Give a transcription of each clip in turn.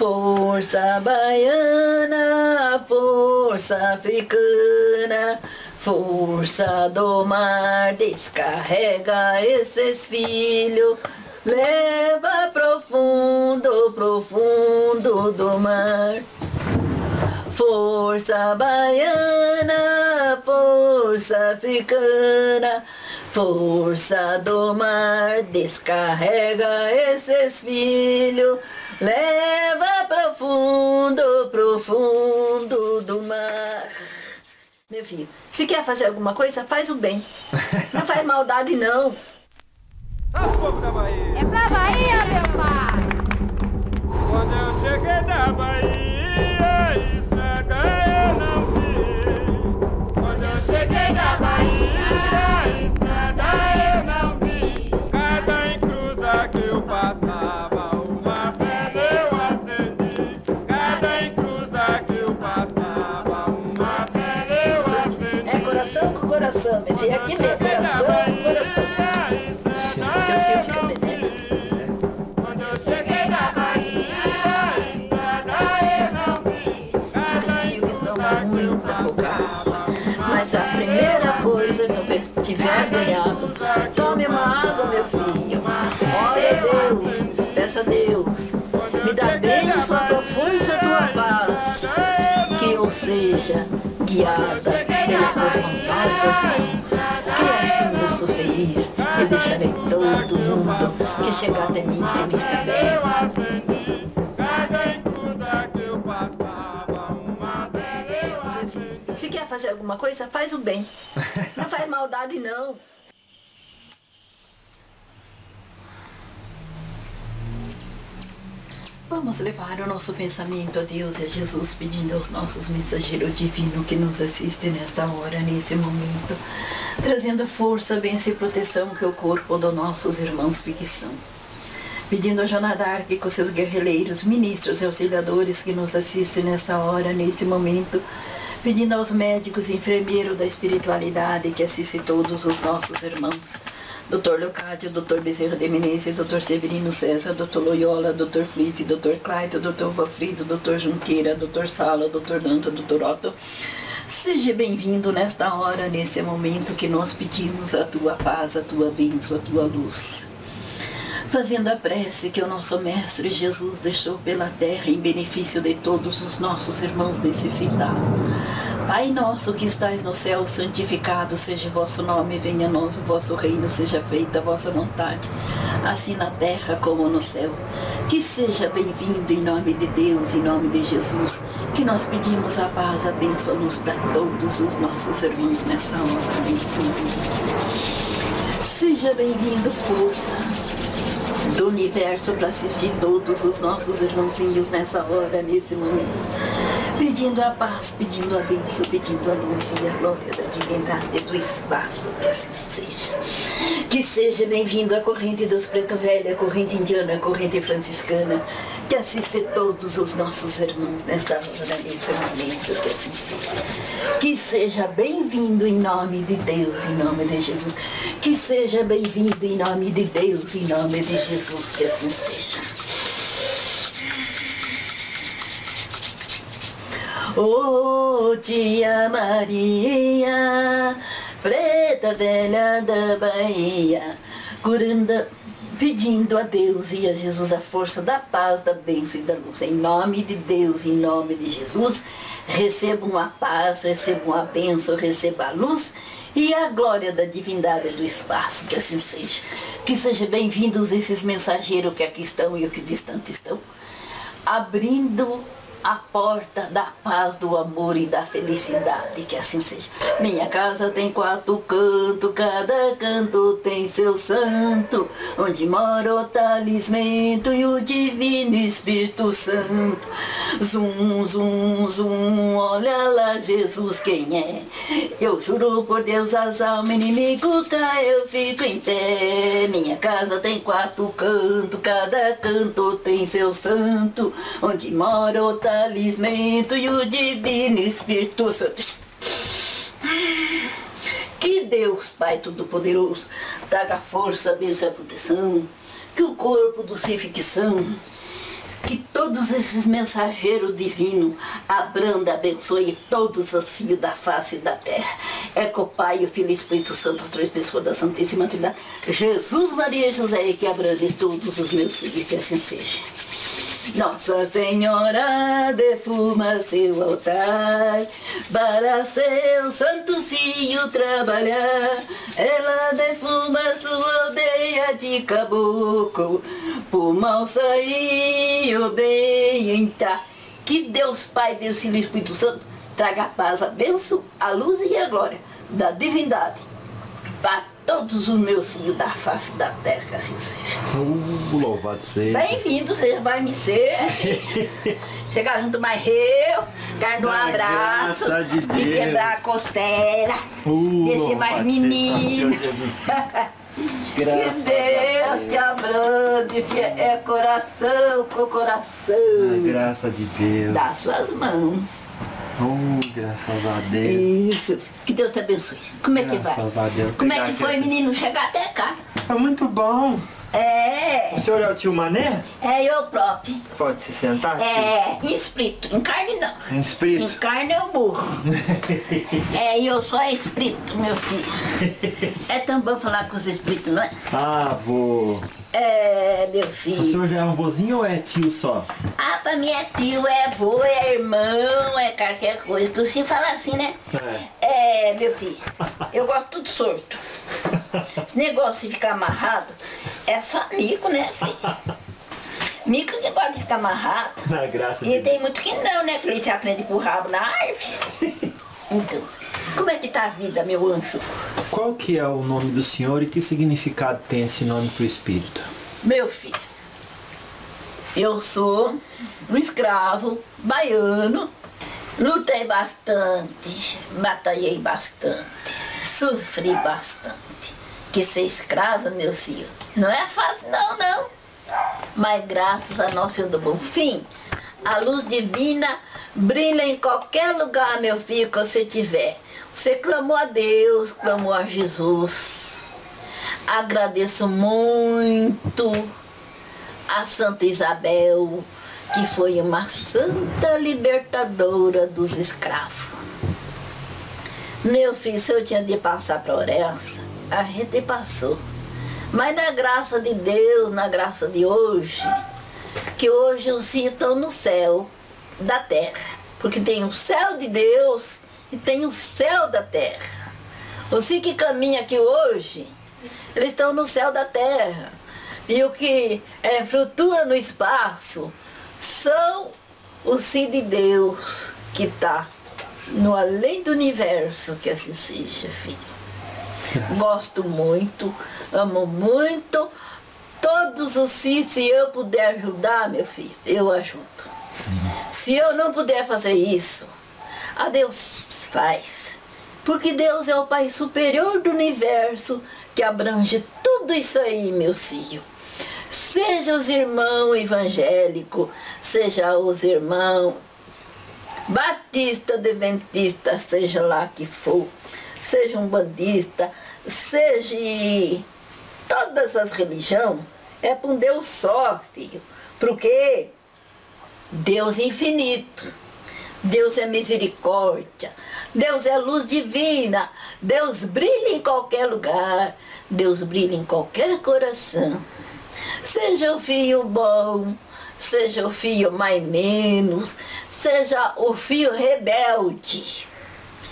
Força baiana, força africana, força do mar, descarrega esses filhos, leva profundo, profundo do mar. Força baiana, força africana, força do mar, descarrega esses filhos, leva profundo, profundo do mar. Meu filho, se quer fazer alguma coisa, faz o bem. Não faz maldade, não. É pra Bahia, meu pai! Quando eu cheguei da Bahia, tiver agulhado, tome uma água, meu filho. Ore a Deus, peça a Deus. Me dá bênção, a tua força, a tua paz. Que eu seja guiada pelas bondosas mãos. Que assim eu sou feliz e deixarei todo mundo que chegar até mim feliz também. Fazer alguma coisa, faz o bem. Não faz maldade, não. Vamos levar o nosso pensamento a Deus e a Jesus, pedindo aos nossos mensageiros divinos que nos assistem nesta hora, nesse momento, trazendo força, bênção e proteção que o corpo dos nossos irmãos fique são. Pedindo a Joana Dark com seus guerreiros, ministros e auxiliadores que nos assistem nessa hora, nesse momento, pedindo aos médicos e enfermeiros da espiritualidade que assistem todos os nossos irmãos. Dr. Leocádio, Dr. Bezerra de Menezes, Dr. Severino César, Dr. Loyola, Dr. Flise, Dr. Clyde, Dr. Vafrido, Dr. Junqueira, Dr. Sala, Dr. Danta, Dr. Otto. Seja bem-vindo nesta hora, nesse momento que nós pedimos a tua paz, a tua bênção, a tua luz fazendo a prece que o nosso Mestre Jesus deixou pela terra em benefício de todos os nossos irmãos necessitados. Pai nosso que estais no céu, santificado seja o vosso nome, venha a nós o vosso reino, seja feita a vossa vontade, assim na terra como no céu. Que seja bem-vindo em nome de Deus, em nome de Jesus, que nós pedimos a paz, a bênção, a luz para todos os nossos irmãos nessa hora. Seja bem-vindo, força do universo para assistir todos os nossos irmãozinhos nessa hora, nesse momento. Pedindo a paz, pedindo a bênção, pedindo a luz e a glória da divindade do espaço, que assim seja. Que seja bem-vindo a corrente dos preto velho, a corrente indiana, a corrente franciscana, que assiste todos os nossos irmãos nesta hora, nesse momento, que assim seja. Que seja bem-vindo em nome de Deus, em nome de Jesus. Que seja bem-vindo em nome de Deus, em nome de Jesus, que assim seja. Oh, tia Maria, preta velha da Bahia, curando, pedindo a Deus e a Jesus a força da paz, da bênção e da luz. Em nome de Deus, em nome de Jesus, recebam a paz, recebam a bênção, recebam a luz e a glória da divindade do espaço, que assim seja. Que sejam bem-vindos esses mensageiros que aqui estão e os que distante estão, abrindo a porta da paz, do amor e da felicidade, que assim seja. Minha casa tem quatro cantos, cada canto tem seu santo, onde mora o talismento e o divino Espírito Santo. Zum, zum, zum, olha lá Jesus quem é. Eu juro por Deus, as almas inimigo cá eu fico em pé. Minha casa tem quatro cantos, cada canto tem seu santo, onde mora o talismento e o divino Espírito Santo. Que Deus, Pai Todo-Poderoso, traga força, bênção e proteção, que o corpo do fique são, que todo todos esses mensageiros divinos, abranda, abençoe todos os filhos da face da terra. É com o Pai, o Filho e o Espírito Santo, as três pessoas da Santíssima Trindade. Jesus, Maria e José, que abrande todos os meus filhos, que assim seja. Nossa Senhora defuma seu altar para seu santo filho trabalhar. Ela defuma sua aldeia de caboclo, por mal sair o bem entrar. Que Deus Pai, Deus Filho e Espírito Santo traga a paz, a bênção, a luz e a glória da divindade para todos os meus filhos da face da terra, que assim seja. Uh, louvado seja. Bem-vindo, seja vai me ser. Chegar junto mais eu, dar um abraço, graça de me Deus. quebrar a costela, Uh, descer mais menino. Que a Deus te abrande, é coração com A coração. graça de Deus. Das suas mãos. Oh, graças a Deus. Isso. Que Deus te abençoe. Como é que vai? Graças a Deus. Como é que foi, aqui. menino, chegar até cá? É muito bom. É, O senhor é o tio Mané? é eu próprio. Pode se sentar, tio? É, em espírito, em carne não. Em Em espírito. carne é o burro. É, eu sou espírito, meu filho. É tão bom falar com os espíritos, não é? Ah, vô. É, meu O filho. senhor já é um vozinho ou é tio só? Ah, pra mim é tio, é avô, é irmão, é qualquer coisa. Por si falar assim, né? É, meu filho. Eu gosto tudo sorto. Esse negócio de ficar amarrado é só mico, né, filho? Mico que gosta de ficar amarrado. Na graça de E tem muito que não, né? Que ele se aprende por rabo na árvore. Então, como é que tá a vida, meu anjo? Qual que é o nome do senhor e que significado tem esse nome pro espírito? Meu filho, eu sou um escravo baiano. Lutei bastante, batalhei bastante, sofri bastante. Que ser escrava, meu filho, não é fácil não, não. Mas graças a Nosso Senhor do Bom Fim, a luz divina brilha em qualquer lugar, meu filho, que você tiver. Você clamou a Deus, clamou a Jesus. Agradeço muito a Santa Isabel, que foi uma santa libertadora dos escravos. Meu filho, se eu tinha de passar para Orelsa, a gente passou. Mas na graça de Deus, na graça de hoje, que hoje os filhos estão no céu da terra. Porque tem o céu de Deus e tem o céu da terra. Os filhos que caminham aqui hoje, eles estão no céu da terra. E o que é, flutua no espaço são os filhos de Deus que está no além do universo, que assim seja, filho. Gosto muito, amo muito. Todos os filhos, se eu puder ajudar, meu filho, eu ajudo. Se eu não puder fazer isso, a Deus faz. Porque Deus é o Pai superior do universo que abrange tudo isso aí, meu filho. Seja os irmãos evangélicos, seja os irmãos batista, adventista, seja lá que for, seja um bandista, seja todas as religiões, é para um Deus só, filho. Porque Deus é infinito. Deus é misericórdia. Deus é luz divina. Deus brilha em qualquer lugar. Deus brilha em qualquer coração. Seja o filho bom, seja o filho mais menos, seja o filho rebelde.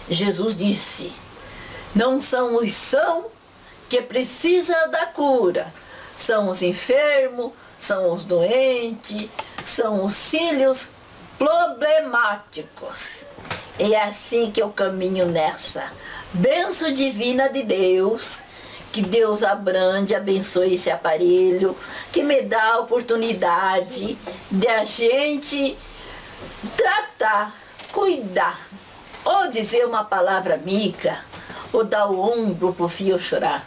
Jesus disse: não são os são que precisa da cura, são os enfermos, são os doentes, são os filhos problemáticos. E é assim que eu caminho nessa benção divina de Deus. Que Deus abrande, abençoe esse aparelho, que me dá a oportunidade de a gente tratar, cuidar, ou dizer uma palavra amiga, ou dar o ombro pro filho chorar.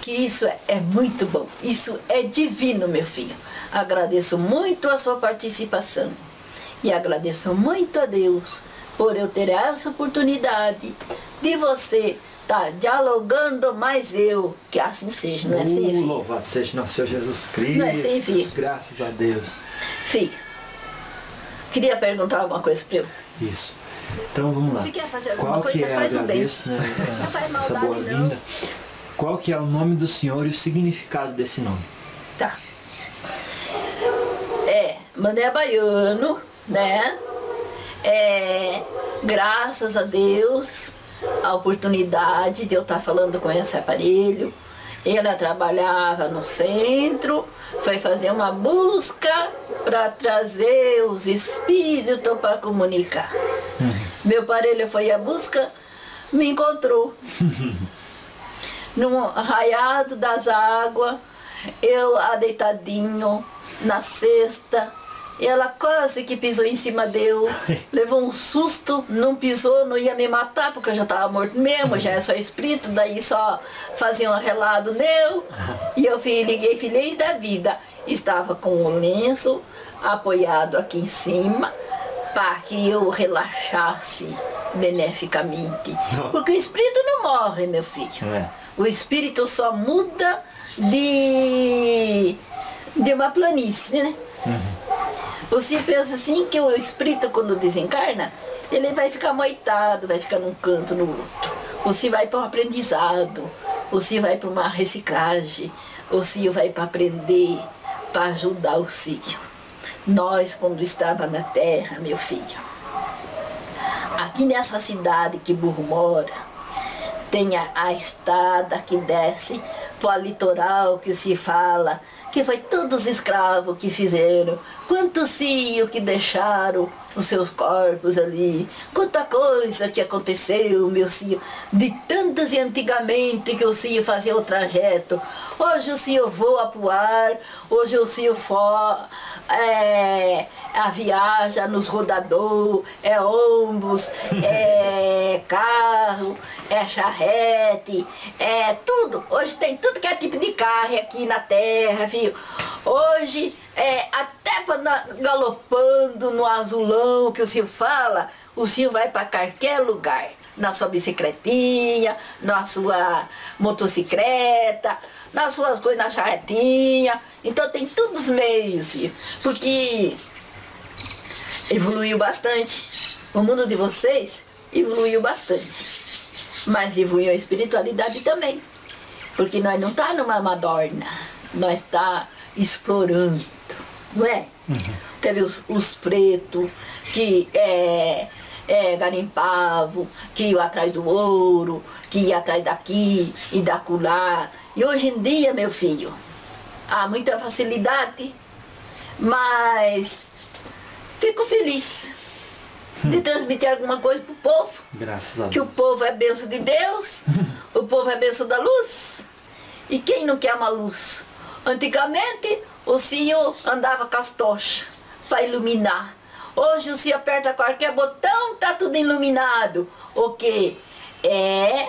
Que isso é, é muito bom, isso é divino, meu filho. Agradeço muito a sua participação e agradeço muito a Deus por eu ter essa oportunidade de você estar dialogando mais eu, que assim seja, não é assim, Uh, filho? louvado seja nosso Senhor Jesus Cristo. Não é sem vir. Graças a Deus. Fih, queria perguntar alguma coisa para eu. Isso. Então vamos lá. Se quer fazer alguma Qual coisa, que é, faz um bem. né, Não faz essa maldade, boa-vinda. Qual que é o nome do Senhor e o significado desse nome? Tá. É, Mané Baiano, né? É, graças a Deus, a oportunidade de eu estar falando com esse aparelho. Ela trabalhava no centro, foi fazer uma busca para trazer os espíritos para comunicar. Meu aparelho foi à busca, me encontrou no raiado das águas, eu a deitadinho na cesta, ela quase que pisou em cima deu, levou um susto, não pisou, não ia me matar, porque eu já estava morto mesmo, já é só espírito, daí só fazia um relado meu, e eu liguei feliz da vida. Estava com o lenço apoiado aqui em cima, para que eu relaxasse beneficamente. Porque o espírito não morre, meu filho. É. O espírito só muda de, de uma planície, né? Você pensa assim que o espírito quando desencarna, ele vai ficar moitado, vai ficar num canto, no outro. Você vai para um aprendizado, você vai para uma reciclagem, você vai para aprender, para ajudar o filho. Nós, quando estava na terra, meu filho, aqui nessa cidade que Burro mora, tem a, a estrada que desce para o litoral que se fala, que foi todos os escravos que fizeram, quantos cios que deixaram os seus corpos ali, quanta coisa que aconteceu, meu cio, de tantas e antigamente que o cio fazia o trajeto. Hoje o cio voa pro ar, hoje o cio for, é, a viaja nos rodador, é ônibus, é carro, é charrete, é tudo. Hoje tem tudo que é tipo de carro aqui na terra, viu? Hoje, é, até na- galopando no azulão que o Cio fala, o Cio vai para qualquer lugar. Na sua bicicletinha, na sua motocicleta, nas suas coisas, na charretinha. Então tem todos os meios. Porque evoluiu bastante. O mundo de vocês evoluiu bastante. Mas evoluiu a espiritualidade também. Porque nós não tá numa madorna, nós tá explorando, não é? Teve os, os pretos que é, é, garimpavam, que iam atrás do ouro, que ia atrás daqui e da acolá. E hoje em dia, meu filho, há muita facilidade, mas fico feliz de transmitir alguma coisa pro povo Graças a que o Deus. povo é benção de Deus, o povo é benção da luz. E quem não quer uma luz? Antigamente o senhor andava com as tochas para iluminar. Hoje o senhor aperta qualquer botão, tá tudo iluminado. O que? É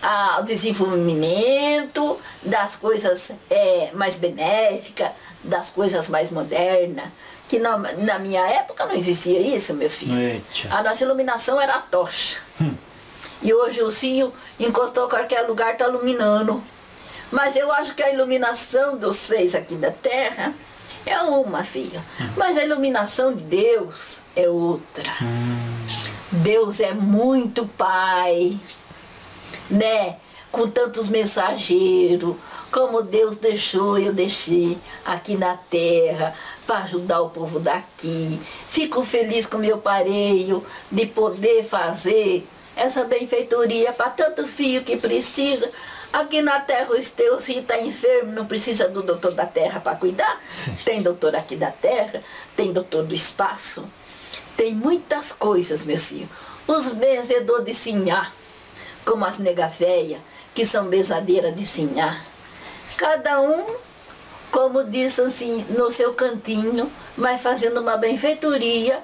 ah, o desenvolvimento das coisas é, mais benéficas, das coisas mais modernas. Que na, na minha época não existia isso, meu filho. Eita. A nossa iluminação era a tocha. E hoje o Cio encostou qualquer lugar, está iluminando. Mas eu acho que a iluminação dos seis aqui da Terra é uma, filha. Mas a iluminação de Deus é outra. Deus é muito Pai, né? Com tantos mensageiros, como Deus deixou, eu deixei aqui na terra para ajudar o povo daqui. Fico feliz com meu pareio de poder fazer essa benfeitoria para tanto filho que precisa. Aqui na terra os teus filhos está enfermo, não precisa do doutor da terra para cuidar. Tem doutor aqui da terra, tem doutor do espaço. Tem muitas coisas, meu filho. Os benzedores de sinhá, como as nega véia, que são benzadeiras de sinhá. Cada um, como diz assim, no seu cantinho, vai fazendo uma benfeitoria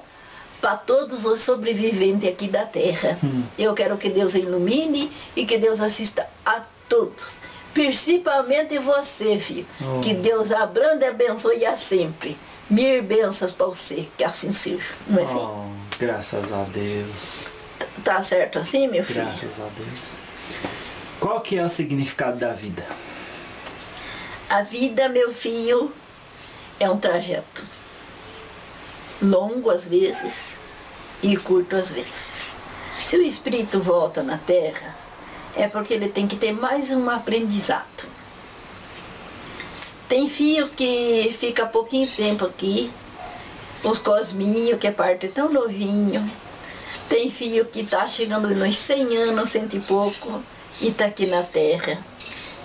para todos os sobreviventes aqui da terra. Eu quero que Deus ilumine e que Deus assista a todos. Principalmente você, filho. Oh. Que Deus abrande e abençoe a sempre. Mil bênçãos para você, que assim seja. Não é assim? Oh, graças a Deus. Tá certo assim, meu filho? Graças a Deus. Qual que é o significado da vida? A vida, meu filho, é um trajeto. longo às vezes e curto às vezes. Se o espírito volta na Terra, é porque ele tem que ter mais um aprendizado. Tem fio que fica pouquinho tempo aqui, os cosminhos, que é parte tão novinho. Tem fio que está chegando nos 100 anos, cento e pouco, e está aqui na Terra.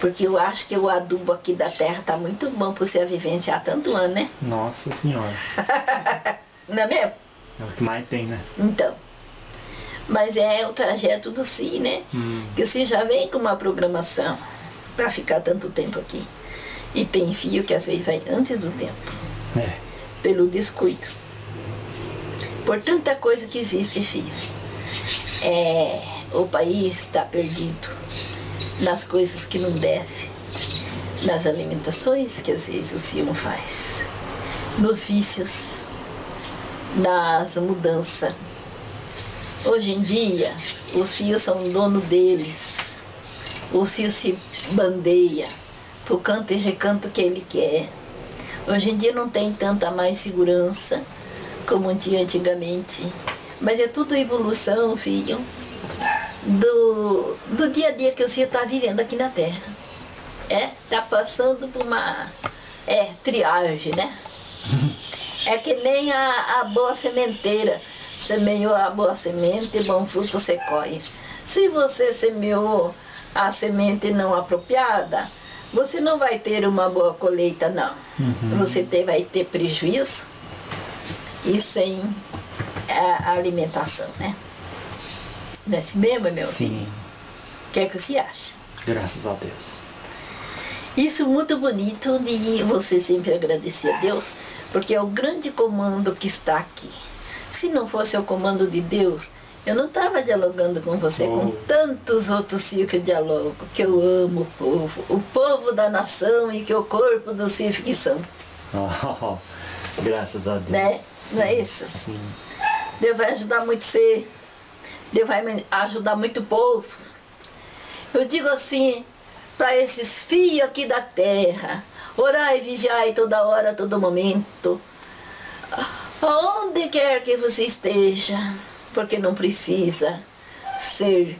Porque eu acho que o adubo aqui da Terra está muito bom para você vivenciar tanto ano, né? Nossa senhora. Não é mesmo? É o que mais tem, né? Então. Mas é o trajeto do Si, né? Que o Si já vem com uma programação para ficar tanto tempo aqui. E tem fio que às vezes vai antes do tempo, É. pelo descuido. Por tanta coisa que existe, filho. É, o país está perdido nas coisas que não deve, nas alimentações que às vezes o Sion faz, nos vícios, nas mudanças. Hoje em dia, os CIOs são dono deles. O CIO se bandeia pro canto e recanto que ele quer. Hoje em dia não tem tanta mais segurança como tinha antigamente. Mas é tudo evolução, filho, do, do dia a dia que o CIO está vivendo aqui na Terra. É, tá passando por uma é, triagem, né? É que nem a, a boa sementeira. Semeou a boa semente, bom fruto você colhe. Se você semeou a semente não apropriada, você não vai ter uma boa colheita, não. Você ter, vai ter prejuízo e sem a alimentação, né? Não é assim mesmo, meu filho? Sim. O que é que você acha? Graças a Deus. Isso muito bonito de você sempre agradecer a Deus, porque é o grande comando que está aqui. Se não fosse o comando de Deus, eu não estava dialogando com você, com Oh. tantos outros CIO que eu dialogo, que eu amo o povo, o povo da nação e que o corpo do CIO que são, Oh, graças a Deus. né? Não é isso? Sim. Deus vai ajudar muito você. Deus vai ajudar muito o povo. Eu digo assim, para esses filhos aqui da terra, orai vigiai toda hora, todo momento. Aonde quer que você esteja, porque não precisa ser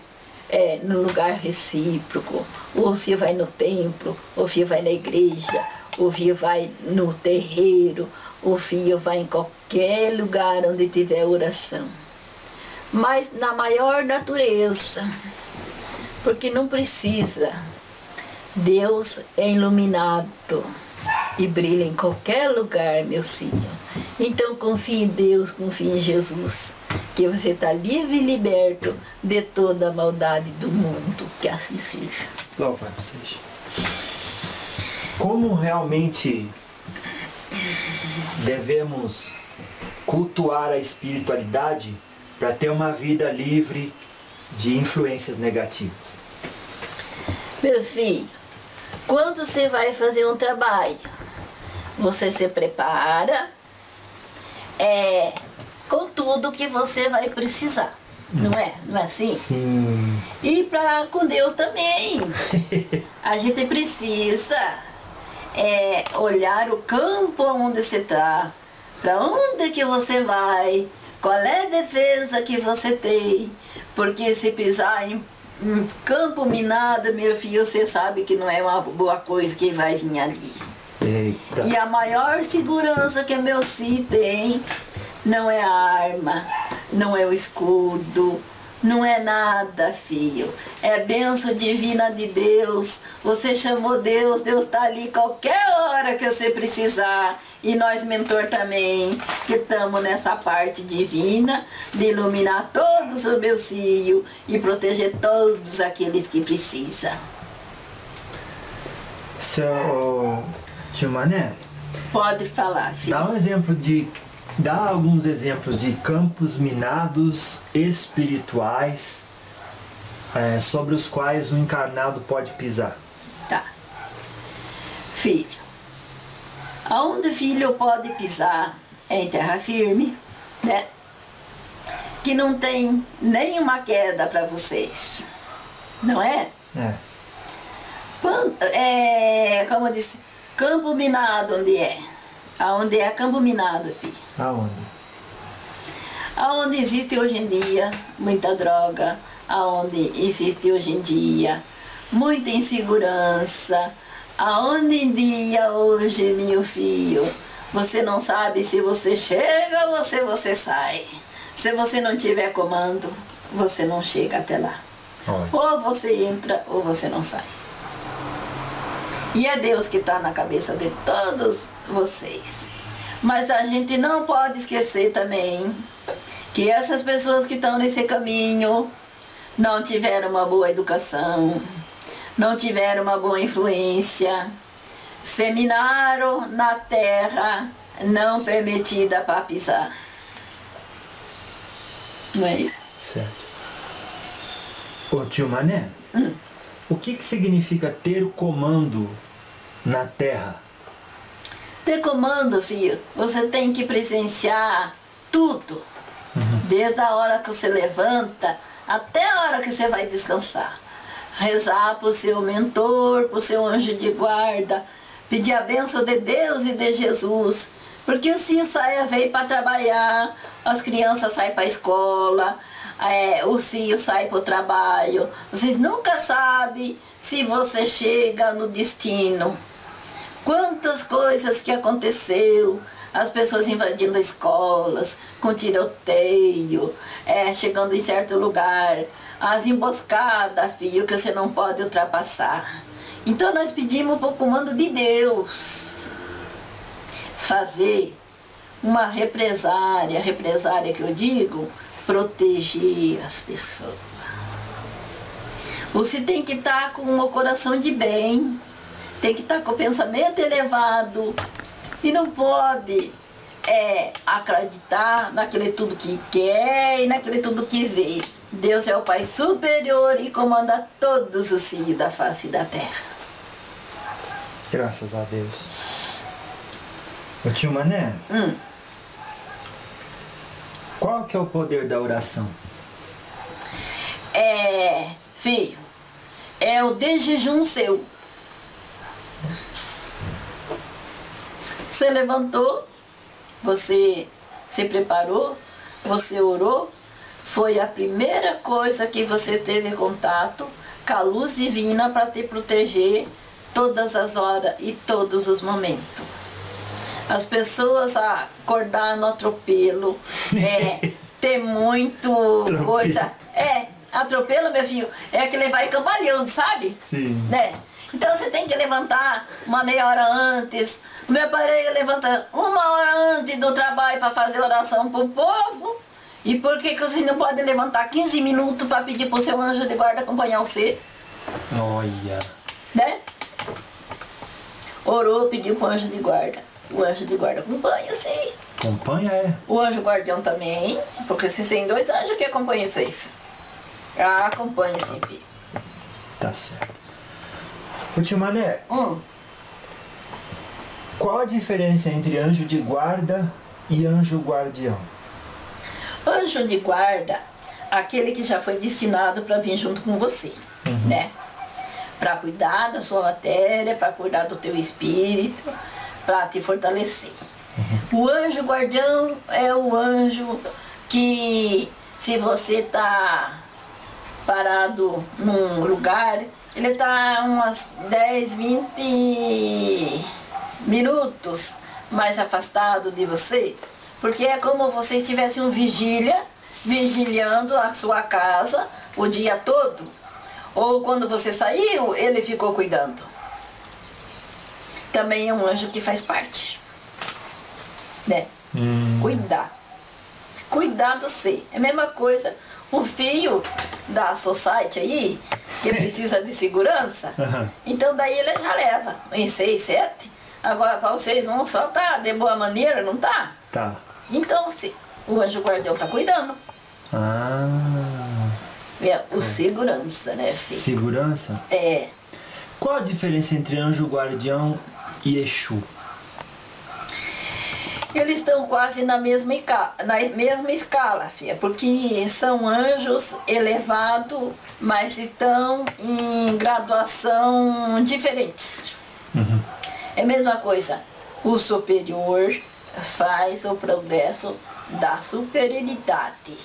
é, no lugar recíproco. Ou se vai no templo, ou se vai na igreja, ou se vai no terreiro, ou se vai em qualquer lugar onde tiver oração. Mas na maior natureza, porque não precisa. Deus é iluminado e brilha em qualquer lugar, meu filho. Então confie em Deus, confie em Jesus, que você está livre e liberto de toda a maldade do mundo. Que assim seja. Louvado seja. Como realmente devemos cultuar a espiritualidade para ter uma vida livre de influências negativas? Meu filho, quando você vai fazer um trabalho, você se prepara é, com tudo que você vai precisar. Não é? Não é assim? Sim. E pra, com Deus também. A gente precisa é, olhar o campo onde você está, para onde que você vai, qual é a defesa que você tem. Porque se pisar em, em campo minado, meu filho, você sabe que não é uma boa coisa que vai vir ali. Eita. E a maior segurança que meu si tem não é a arma, não é o escudo, não é nada, filho. É a bênção divina de Deus. Você chamou Deus, Deus está ali qualquer hora que você precisar. E nós, mentor, também, que estamos nessa parte divina de iluminar todos os meus filhos e proteger todos aqueles que precisam. Seu tio Mané, Pode falar, filho. dá um exemplo de. Dá alguns exemplos de campos minados espirituais é, sobre os quais o encarnado pode pisar. Tá. Filho. Aonde filho pode pisar é em terra firme, né? Que não tem nenhuma queda para vocês. Não é? É. Pan- é? Como eu disse, campo minado onde é? Aonde é campo minado, filho? Aonde? Aonde existe hoje em dia muita droga, aonde existe hoje em dia muita insegurança, aonde em dia hoje, meu filho, você não sabe se você chega ou se você sai. Se você não tiver comando, você não chega até lá. Olha. Ou você entra ou você não sai. E é Deus que está na cabeça de todos vocês. Mas a gente não pode esquecer também que essas pessoas que estão nesse caminho não tiveram uma boa educação, não tiveram uma boa influência, seminaram na terra não permitida para pisar. Não é isso? Certo. Ô tio Mané, o que, que significa ter comando na terra? Ter comando, filho, você tem que presenciar tudo. Desde a hora que você levanta até a hora que você vai descansar. Rezar para o seu mentor, para o seu anjo de guarda, pedir a bênção de Deus e de Jesus. Porque o CISA veio para trabalhar, as crianças saem para a escola, é, o CIO sai para o trabalho. Vocês nunca sabem se você chega no destino. Quantas coisas que aconteceu, as pessoas invadindo escolas, com tiroteio, é, chegando em certo lugar, as emboscadas, filho, que você não pode ultrapassar. Então nós pedimos para o comando de Deus fazer uma represária, represária que eu digo, proteger as pessoas. Você tem que estar com o coração de bem, tem que estar com o pensamento elevado e não pode é, acreditar naquele tudo que quer e naquele tudo que vê. Deus é o Pai superior e comanda todos os cios da face da terra. Graças a Deus. Ô tio Mané, Hum. qual que é o poder da oração? É, filho, é o de jejum seu. Você levantou, você se preparou, você orou, foi a primeira coisa que você teve contato com a luz divina para te proteger todas as horas e todos os momentos. As pessoas acordar no atropelo, é, ter muito coisa. É, atropelo, meu filho, é que ele vai cambalhando, sabe? Sim. Né? Então você tem que levantar uma meia hora antes. O meu aparelho levanta uma hora antes do trabalho para fazer oração pro povo. E por que, que você não pode levantar 15 minutos para pedir pro seu anjo de guarda acompanhar você? Olha. Né? Orou, pediu pro anjo de guarda. O anjo de guarda acompanha, sim. Acompanha, é. O anjo guardião também, porque vocês têm dois anjos que acompanham vocês. Ah, acompanha sim, filho. Tá certo. Ô tio Mané, Hum. qual a diferença entre anjo de guarda e anjo guardião? Anjo de guarda, aquele que já foi destinado para vir junto com você, né? Para cuidar da sua matéria, para cuidar do teu espírito, para te fortalecer. O anjo guardião é o anjo que se você tá parado num lugar, ele tá umas 10, 20 minutos mais afastado de você, porque é como você estivesse um vigília vigiliando a sua casa o dia todo. Ou quando você saiu, ele ficou cuidando. Também é um anjo que faz parte. Né? Cuidar. Cuidar do ser. É a mesma coisa. O filho da society aí, que precisa de segurança, Aham. então daí ele já leva em seis, sete. Agora para vocês um só tá de boa maneira, não tá? Tá. Então se o anjo guardião tá cuidando. Ah. É o segurança, né, filho? Segurança? É. Qual a diferença entre anjo guardião e Exu? Eles estão quase na mesma, na mesma escala, filha, porque são anjos elevados, mas estão em graduação diferentes. É a mesma coisa, o superior, faz o progresso da superioridade.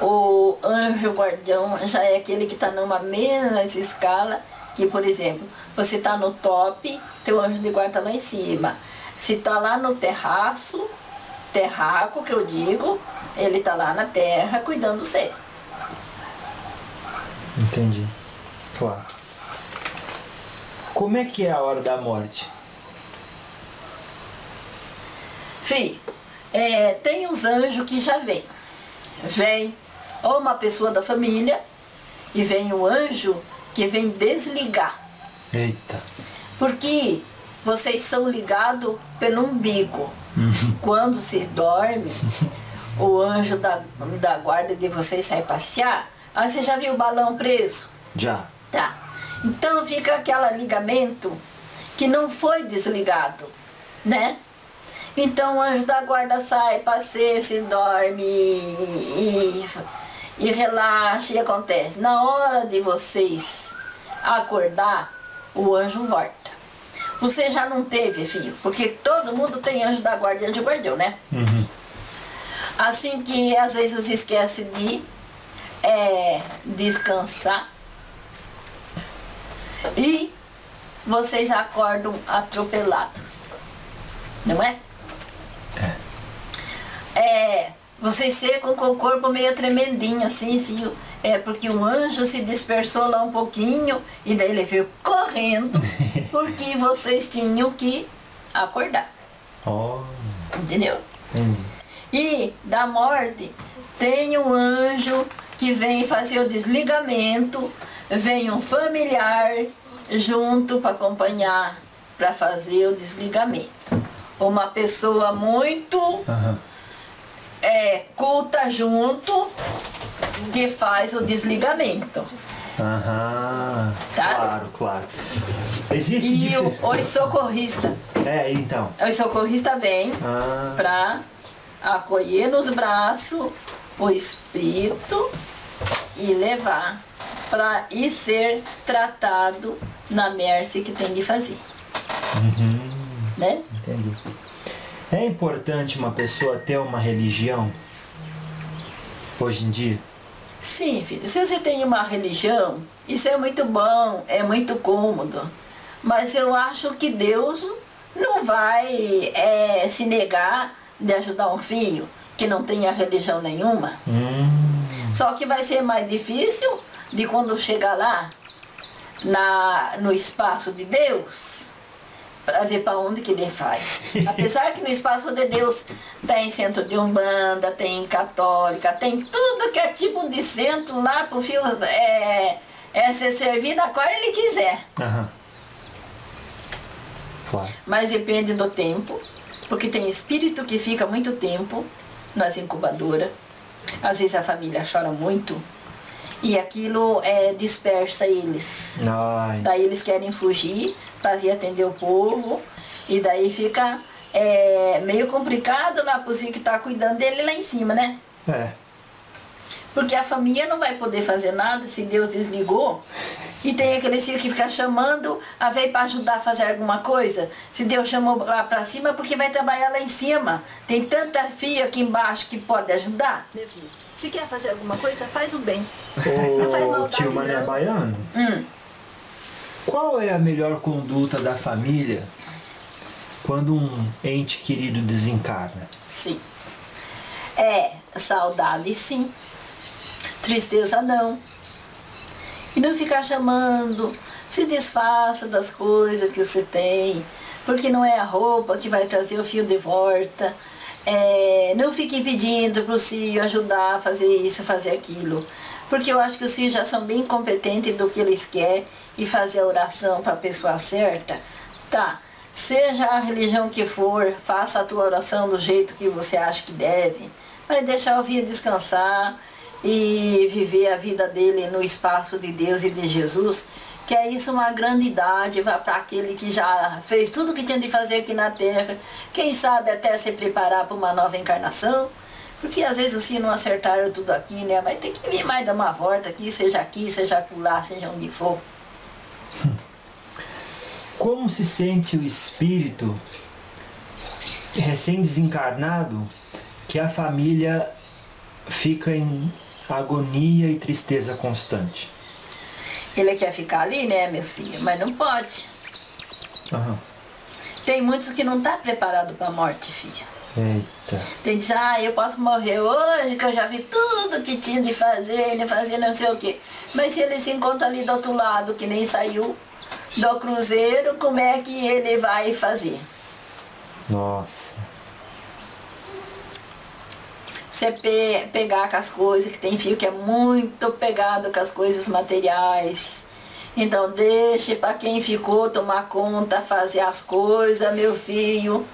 O anjo guardião já é aquele que está numa menos escala, que por exemplo, você está no top, teu anjo de guarda lá em cima. Se está lá no terraço, terraco que eu digo, ele está lá na terra cuidando do. Entendi. Claro. Como é que é a hora da morte? Fih, é, tem os anjos que já vêm. Vem ou uma pessoa da família e vem o anjo que vem desligar. Eita. Porque vocês são ligados pelo umbigo. Quando vocês dormem, o anjo da, da guarda de vocês sai passear. Ah, você já viu o balão preso? Já. Tá. Então fica aquele ligamento que não foi desligado, né? Então o anjo da guarda sai, passeia, se dorme e, e relaxa e acontece. Na hora de vocês acordar, o anjo volta. Você já não teve, filho, porque todo mundo tem anjo da guarda e anjo guardião, né? Assim que às vezes você esquece de é, descansar e vocês acordam atropelados. Não é? É. Vocês secam com o corpo meio tremendinho, assim, fio. É porque o anjo se dispersou lá um pouquinho e daí ele veio correndo porque vocês tinham que acordar. Oh, Entendeu? entendi. E da morte tem um anjo que vem fazer o desligamento, vem um familiar junto para acompanhar para fazer o desligamento. Uma pessoa muito Aham. É, culta junto que faz o desligamento. Aham. Tá. Claro, claro. Existe E o, socorrista. É, então. O socorrista vem Ah, para acolher nos braços o espírito e levar para ir ser tratado na mercy que tem de fazer. Né? entendi. É importante uma pessoa ter uma religião hoje em dia? Sim, filho. Se você tem uma religião, isso é muito bom, é muito cômodo. Mas eu acho que Deus não vai é, se negar de ajudar um filho que não tenha religião nenhuma. Hum, Só que vai ser mais difícil de quando chegar lá na, no espaço de Deus para ver para onde que ele vai. Apesar que no espaço de Deus tem centro de umbanda, tem católica, tem tudo que é tipo de centro lá para o filho é, é ser servido a qual ele quiser. aham. Claro. Mas depende do tempo, porque tem espírito que fica muito tempo nas incubadoras. Às vezes a família chora muito e aquilo é, dispersa eles. Ai, Daí eles querem fugir para vir atender o povo e daí fica é, meio complicado lá para que está cuidando dele lá em cima, né? é. Porque a família não vai poder fazer nada se Deus desligou. E tem aquele filho que fica chamando a veio para ajudar a fazer alguma coisa. Se Deus chamou lá para cima, porque vai trabalhar lá em cima. Tem tanta filha aqui embaixo que pode ajudar. Se quer fazer alguma coisa, faz o bem. Não faz maldade, tio Mané. Baiano, Hum. Qual é a melhor conduta da família quando um ente querido desencarna? Sim. É saudade, sim. Tristeza, não. E não ficar chamando, se desfaça das coisas que você tem, porque não é a roupa que vai trazer o fio de volta. É, não fique pedindo para o CIO ajudar a fazer isso, fazer aquilo. Porque eu acho que os CIO já são bem competentes do que eles querem e fazer a oração para a pessoa certa. Tá, seja a religião que for, faça a tua oração do jeito que você acha que deve. Mas deixar o filho descansar e viver a vida dele no espaço de Deus e de Jesus, que é isso uma grande dádiva para aquele que já fez tudo o que tinha de fazer aqui na Terra, quem sabe até se preparar para uma nova encarnação, porque às vezes se não acertaram tudo aqui, né? Vai ter que vir mais dar uma volta aqui, seja aqui, seja lá, seja onde for. Como se sente o espírito recém-desencarnado que a família fica em agonia e tristeza constante. Ele quer ficar ali, né, meu filho? Mas não pode. Aham. Tem muitos que não tá preparado para a morte, filho. Eita. Tem que dizer, ah, eu posso morrer hoje, que eu já vi tudo que tinha de fazer, de fazer não sei o quê. Mas se ele se encontra ali do outro lado, que nem saiu do cruzeiro, como é que ele vai fazer? Nossa. Você pe- pegar com as coisas, que tem filho que é muito pegado com as coisas materiais. Então deixe para quem ficou tomar conta, fazer as coisas, meu filho.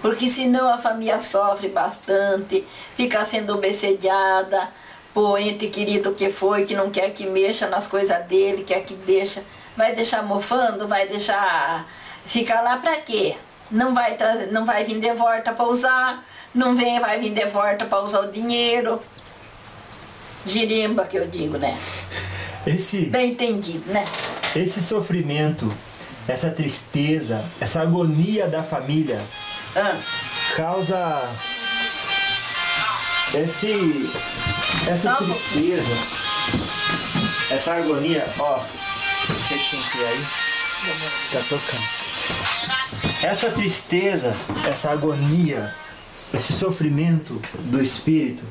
Porque senão a família sofre bastante, fica sendo obsediada por ente querido que foi, que não quer que mexa nas coisas dele, quer que deixa. Vai deixar mofando, vai deixar ficar lá para quê? Não vai trazer, não vai vir de volta para usar, não vem, vai vir de volta para usar o dinheiro. Girimba que eu digo, né? Esse, Bem entendido, né? esse sofrimento, essa tristeza, essa agonia da família Ah, causa esse essa tristeza, essa agonia, ó, que ir aí, tá tocando. Essa tristeza, essa agonia, esse sofrimento do espírito,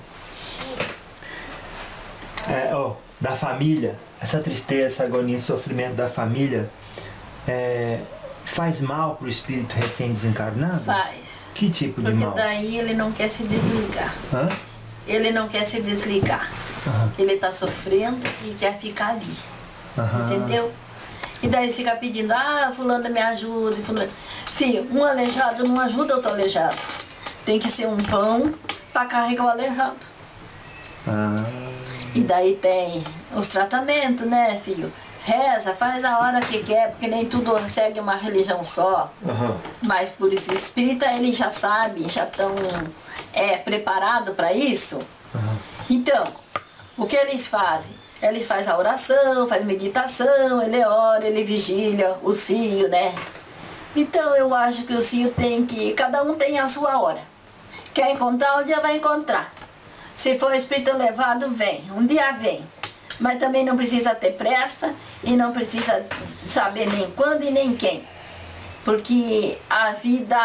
é, ó, da família, essa tristeza, essa agonia, sofrimento da família, é, faz mal pro espírito recém-desencarnado? faz. Que tipo de Porque mal? daí ele não quer se desligar. Hã? Ele não quer se desligar. Aham. Ele está sofrendo e quer ficar ali. Aham. Entendeu? E daí fica pedindo, ah, fulano me ajuda, fulano. Filho, um aleijado não ajuda outro aleijado. Tem que ser um pão para carregar o aleijado. Ah, E daí tem os tratamentos, né, filho? Reza, faz a hora que quer, porque nem tudo segue uma religião só. aham. Mas por isso, espírita ele já sabe, já estão é, preparado para isso. Então, o que eles fazem? Eles fazem a oração, faz meditação, ele ora, ele vigília, o cio, né? Então eu acho que o cio tem que. Cada um tem a sua hora. Quer encontrar, um dia vai encontrar. Se for espírito elevado, vem. Um dia vem. Mas também não precisa ter pressa e não precisa saber nem quando e nem quem. Porque a vida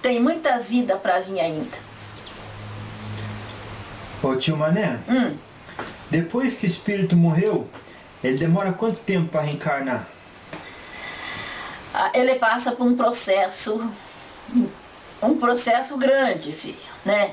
tem muitas vidas para vir ainda. Ô tio Mané, Hum, depois que o espírito morreu, ele demora quanto tempo para reencarnar? ah, ele passa por um processo, um processo grande, filho, né?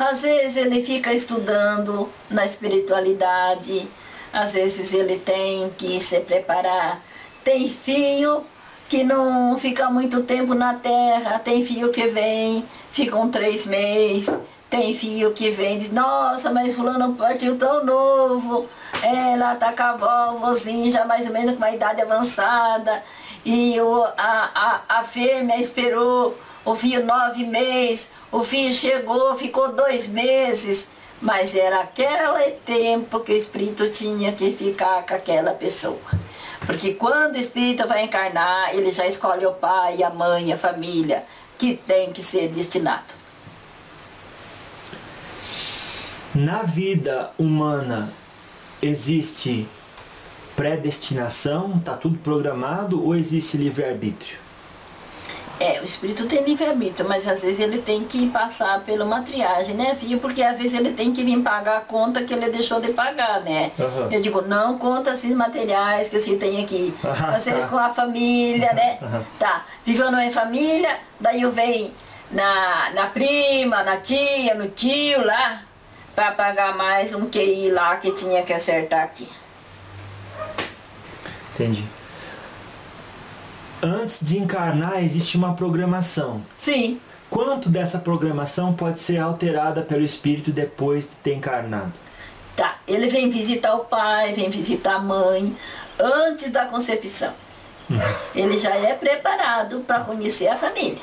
Às vezes ele fica estudando na espiritualidade, às vezes ele tem que se preparar. Tem filho que não fica muito tempo na terra, tem filho que vem, ficam três meses, tem filho que vem diz, nossa, mas fulano partiu tão novo, ela tá com a vozinho já mais ou menos com uma idade avançada, e o, a, a, a fêmea esperou o filho nove meses, o filho chegou, ficou dois meses, mas era aquele tempo que o espírito tinha que ficar com aquela pessoa. Porque quando o espírito vai encarnar, ele já escolhe o pai, a mãe, a família, que tem que ser destinado. Na vida humana existe predestinação, tá tudo programado ou existe livre-arbítrio? É, o espírito tem livre-arbítrio, mas às vezes ele tem que passar por uma triagem, né, filho? Porque às vezes ele tem que vir pagar a conta que ele deixou de pagar, né? Aham. Eu digo, não conta esses materiais que você tem aqui. Aham, Às vezes tá. com a família, né? Aham. Tá, vivendo em família, daí eu venho na, na prima, na tia, no tio lá, para pagar mais um QI lá que tinha que acertar aqui. Entendi. Antes de encarnar existe uma programação. Sim, Quanto dessa programação pode ser alterada pelo espírito depois de ter encarnado? Tá, ele vem visitar o pai, vem visitar a mãe, antes da concepção. Ele já é preparado para conhecer a família.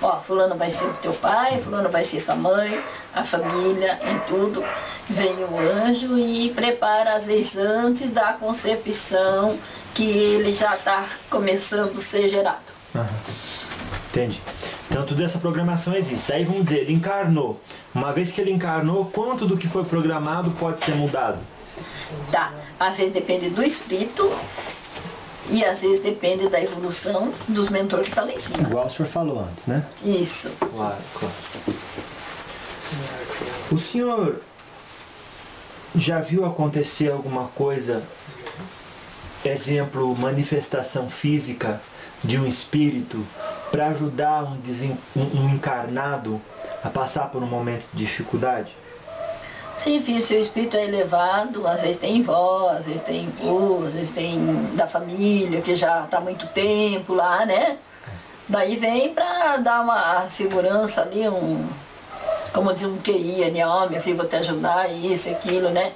Ó, fulano vai ser o teu pai, fulano vai ser sua mãe, a família, em tudo. Vem o anjo e prepara, às vezes, antes da concepção, que ele já está começando a ser gerado. Aham. Entendi. Então toda essa programação existe. Aí vamos dizer, ele encarnou. Uma vez que ele encarnou, quanto do que foi programado pode ser mudado? Tá. Às vezes depende do espírito e às vezes depende da evolução dos mentores que estão lá em cima. Igual o senhor falou antes, né? Isso. Claro, claro. O senhor já viu acontecer alguma coisa, exemplo, manifestação física de um espírito para ajudar um, desen- um- um encarnado a passar por um momento de dificuldade? Sim, filho, seu espírito é elevado, às vezes tem vó, às vezes tem vô, às vezes tem da família que já está muito tempo lá, né? Daí vem para dar uma segurança ali, um, como diz um QI, né? Ó, meu filho, vou te ajudar, isso, aquilo, né?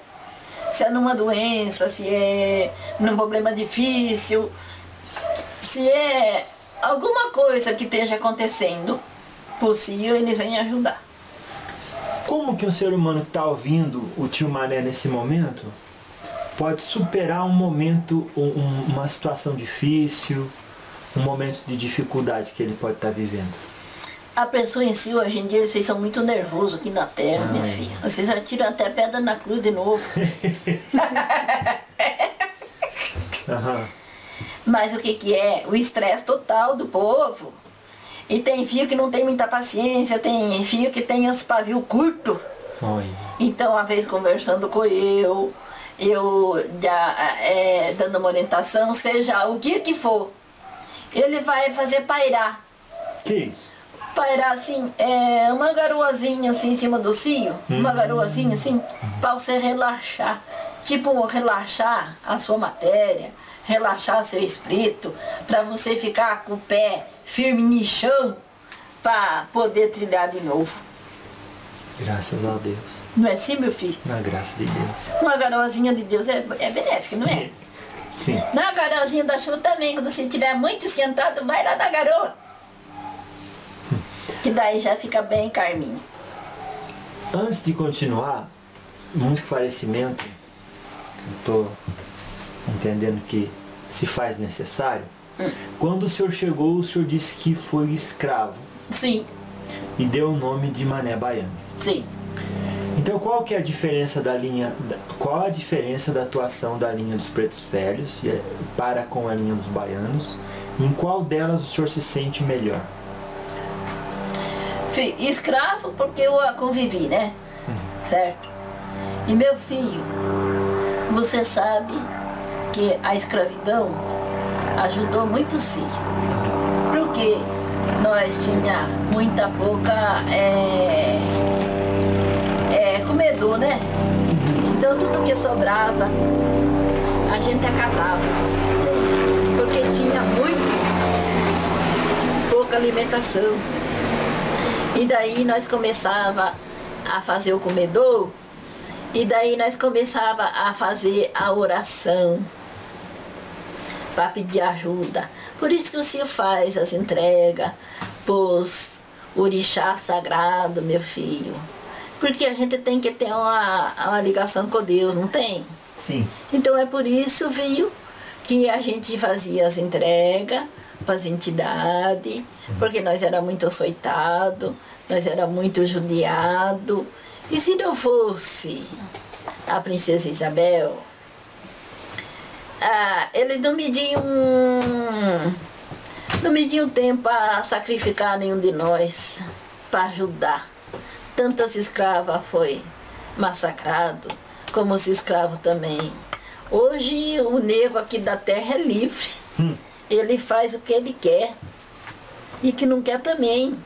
Se é numa doença, se é num problema difícil, se é alguma coisa que esteja acontecendo possível, eles vêm ajudar. Como que um ser humano que está ouvindo o tio Mané nesse momento pode superar um momento, um- um- uma situação difícil, um momento de dificuldades que ele pode estar vivendo? A pessoa em si, hoje em dia, vocês são muito nervosos aqui na terra, minha Ai. filha. Vocês atiram até pedra na cruz de novo. Aham. Mas o que que é? O estresse total do povo. E tem fio que não tem muita paciência, tem fio que tem os pavio curto. Oi. Então, uma vez conversando com eu, eu já, é, dando uma orientação, seja o que que for, ele vai fazer pairar. Que isso? Pairar assim, é, uma garoazinha assim em cima do cio, uma garoazinha assim, para você relaxar. Tipo, relaxar a sua matéria, relaxar seu espírito, para você ficar com o pé firme no chão, para poder trilhar de novo. Graças a Deus. Não é assim, meu filho? Na graça de Deus. Uma garoazinha de Deus é, é benéfica, não é? Sim. Na garoazinha da chuva também, quando você estiver muito esquentado, vai lá na garoa. Que daí já fica bem carminho. Antes de continuar, um esclarecimento, eu estou entendendo que se faz necessário. Quando o senhor chegou, o senhor disse que foi escravo Sim, e deu o nome de Mané Baiano. sim. Então qual que é a diferença da linha, qual a diferença da atuação da linha dos pretos velhos e- para com a linha dos baianos? Em qual delas o senhor se sente melhor? Fi- escravo porque eu a convivi, né? Certo? E meu filho, você sabe que a escravidão ajudou muito sim. Porque nós tinha muita pouca é, é, comedor, né? Então tudo que sobrava a gente acatava. Porque tinha muito pouca alimentação. E daí nós começava a fazer o comedor, e daí nós começava a fazer a oração para pedir ajuda. Por isso que o senhor faz as entregas pros orixá sagrado, meu filho. Porque a gente tem que ter uma, uma ligação com Deus, não tem? Sim. Então é por isso, viu, que a gente fazia as entregas para as entidades, porque nós era muito açoitado, nós era muito judiado. E se não fosse a princesa Isabel, ah, eles não mediam não mediam tempo para sacrificar nenhum de nós para ajudar. Tantas escravas foi massacrado, como os escravos também. Hoje o negro aqui da terra é livre. Ele faz o que ele quer. E que não quer também.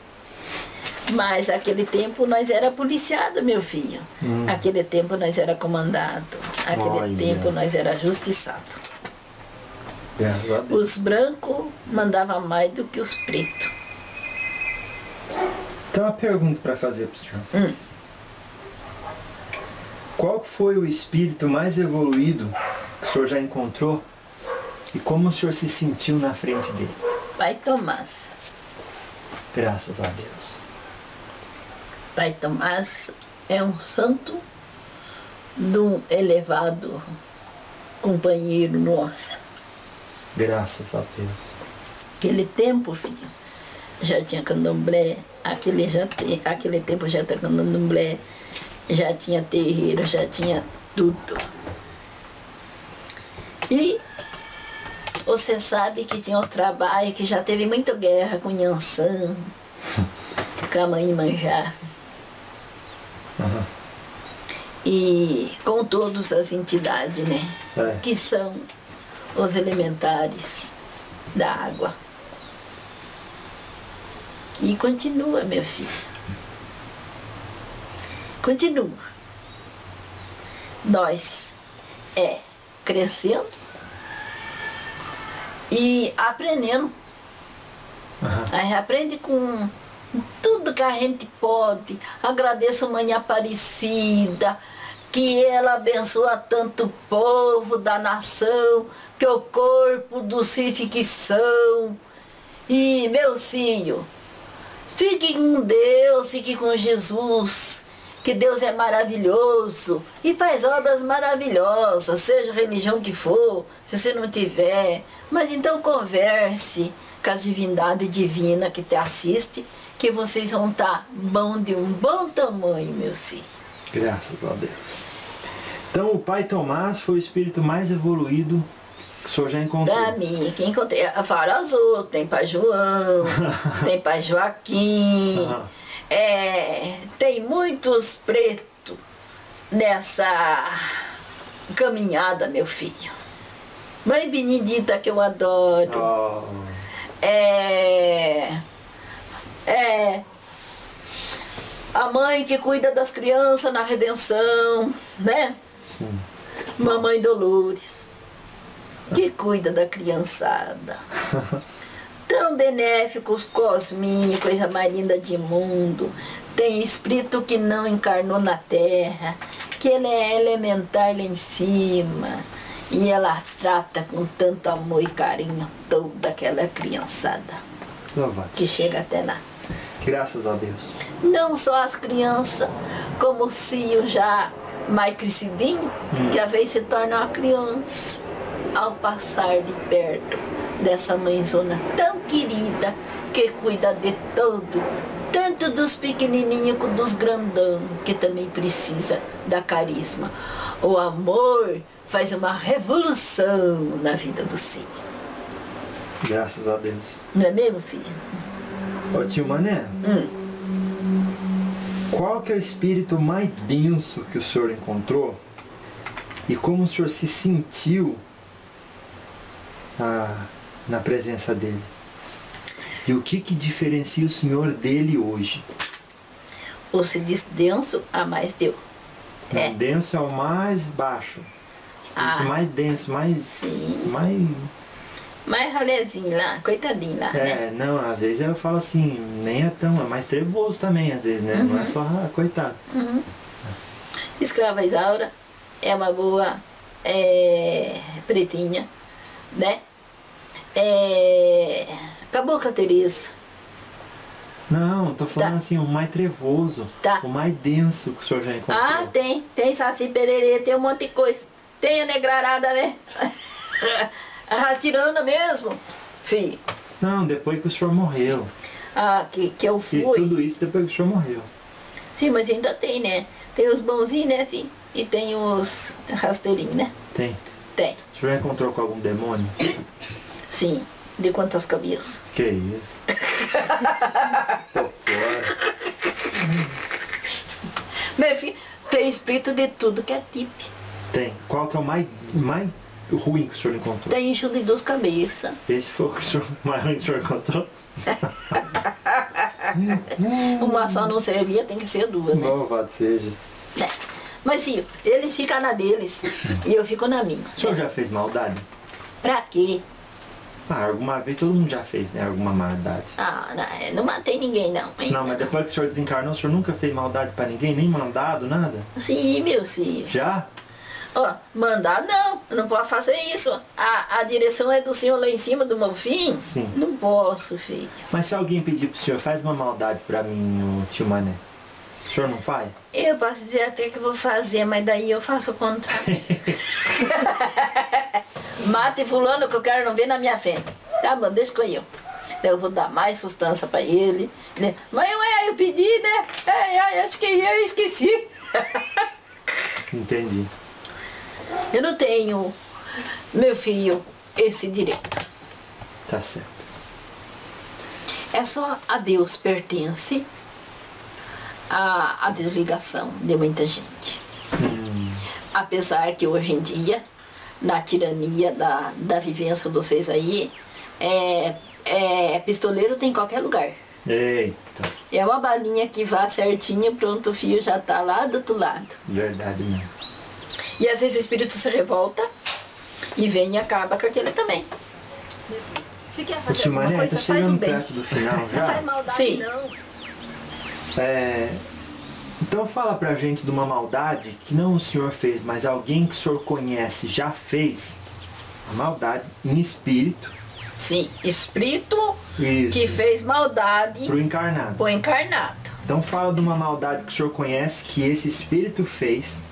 Mas aquele tempo nós era policiado, meu filho. Aquele tempo nós era comandado. Aquele Olha. tempo nós era justiçado. Os brancos mandavam mais do que os pretos. Tem uma pergunta para fazer para o senhor. Hum. Qual foi o espírito mais evoluído que o senhor já encontrou e como o senhor se sentiu na frente dele? Pai Tomás. Graças a Deus. Pai Tomás é um santo de um elevado companheiro nosso. Graças a Deus. Aquele tempo, filho, já tinha candomblé, aquele, já te, aquele tempo já tinha candomblé, já tinha terreiro, já tinha tudo. E você sabe que tinha os trabalhos, que já teve muita guerra com Nhançã, Camaim-Manjá. Aham. E com todas as entidades, né? É. Que são os elementares da água. E continua, meu filho. Continua. Nós é crescendo e aprendendo. A gente aprende com tudo que a gente pode. Agradeço a Mãe Aparecida, que ela abençoa tanto o povo da nação, que o corpo do fique são. E, meu filho, fique com Deus, fique com Jesus, que Deus é maravilhoso e faz obras maravilhosas, seja a religião que for, se você não tiver. Mas então converse com as divindades divinas que te assiste, que vocês vão estar bom de um bom tamanho, meu filho. Graças a Deus. Então o pai Tomás foi o espírito mais evoluído que o senhor já encontrou. Pra mim, quem encontrei, fora os outros, tem pai João, tem pai Joaquim, é, tem muitos pretos nessa caminhada, meu filho. Mãe Benedita que eu adoro. Oh, É, é a mãe que cuida das crianças na redenção, né? sim. Mamãe Dolores, que cuida da criançada. Tão benéficos, cosminho, coisa mais linda de mundo. Tem espírito que não encarnou na terra, que ele é elementar lá em cima. E ela trata com tanto amor e carinho toda aquela criançada Louvado. que chega até lá. Graças a Deus. Não só as crianças, como o Cio já mais crescidinho, que às vezes se torna uma criança ao passar de perto dessa mãezona tão querida que cuida de todo, tanto dos pequenininhos como dos grandão, que também precisa da carisma. O amor faz uma revolução na vida do Cio. Graças a Deus. Não é mesmo, filho? Ô tio Mané, qual que é o espírito mais denso que o senhor encontrou? E como o senhor se sentiu ah, na presença dele? E o que que diferencia o senhor dele hoje? Ou se diz denso, a mais deu. É. O denso é o mais baixo. O Ah. mais denso, mais. mais Mais ralezinho lá, coitadinho lá, né? É, não, às vezes eu falo assim, nem é tão, é mais trevoso também, às vezes, né? Não é só, ah, coitado. Escrava Isaura é uma boa é, pretinha, né? É, Cabocla Teresa, Não, tô falando Tá. assim, o mais trevoso, Tá. o mais denso que o senhor já encontrou. Ah, tem. Tem Saci Pererê, tem um monte de coisa. Tem a negrarada, né? a tirando mesmo. Fih, Não, depois que o senhor morreu. ah, que, que eu Fiz fui. tudo isso depois que o senhor morreu. Sim, mas ainda tem, né? Tem os bonzinhos, né, fi? E tem os rasteirinhos, né? Tem. Tem. O senhor já encontrou com algum demônio? Sim. De quantas cabeças? Que isso? Tô fora. Meu filho, tem espírito de tudo que é tipo. Tem. Qual que é o mais, mais ruim que o senhor encontrou? Tem enxo de duas cabeças. Esse foi o que o senhor, mais ruim que o senhor encontrou? Uma só não servia, tem que ser duas, né? Louvado seja. É. Mas sim, eles ficam na deles e eu fico na minha. O senhor já fez maldade? Pra quê? Ah, alguma vez todo mundo já fez, né? Alguma maldade. Ah, não, eu não matei ninguém, não. ainda Não, mas depois que o senhor desencarnou, o senhor nunca fez maldade pra ninguém, nem mandado, nada? Sim, meu filho. Já? Ó, mandar não, eu não posso fazer isso. A, a direção é do senhor lá em cima do meu fim? Sim. Não posso, filho. Mas se alguém pedir pro senhor, faz uma maldade pra mim, o tio Mané. O senhor não faz? Eu posso dizer até que vou fazer, mas daí eu faço o contrário. Mate fulano que eu quero não ver na minha frente. Tá bom, deixa com eu. eu vou dar mais sustância para ele. Né? Mãe, ué, eu pedi, né? É, é, acho que eu esqueci. Entendi. Eu não tenho, meu filho, esse direito. Tá certo. É só a Deus pertence a, a desligação de muita gente. Apesar que hoje em dia, na tirania da, da vivência de vocês aí, é, é pistoleiro tem em qualquer lugar. Eita, É uma balinha que vá certinho, pronto, o fio já tá lá do outro lado. verdade mesmo. E às vezes o espírito se revolta e vem e acaba com aquele também. Se quer fazer tio alguma Mané tá coisa, faz o chegando bem. perto do final Não faz já. maldade Sim. não. É, então fala pra gente de uma maldade que não o senhor fez, mas alguém que o senhor conhece já fez a maldade em espírito. Sim, espírito Isso. que fez maldade Pro encarnado. pro encarnado. Então fala de uma maldade que o senhor conhece que esse espírito fez,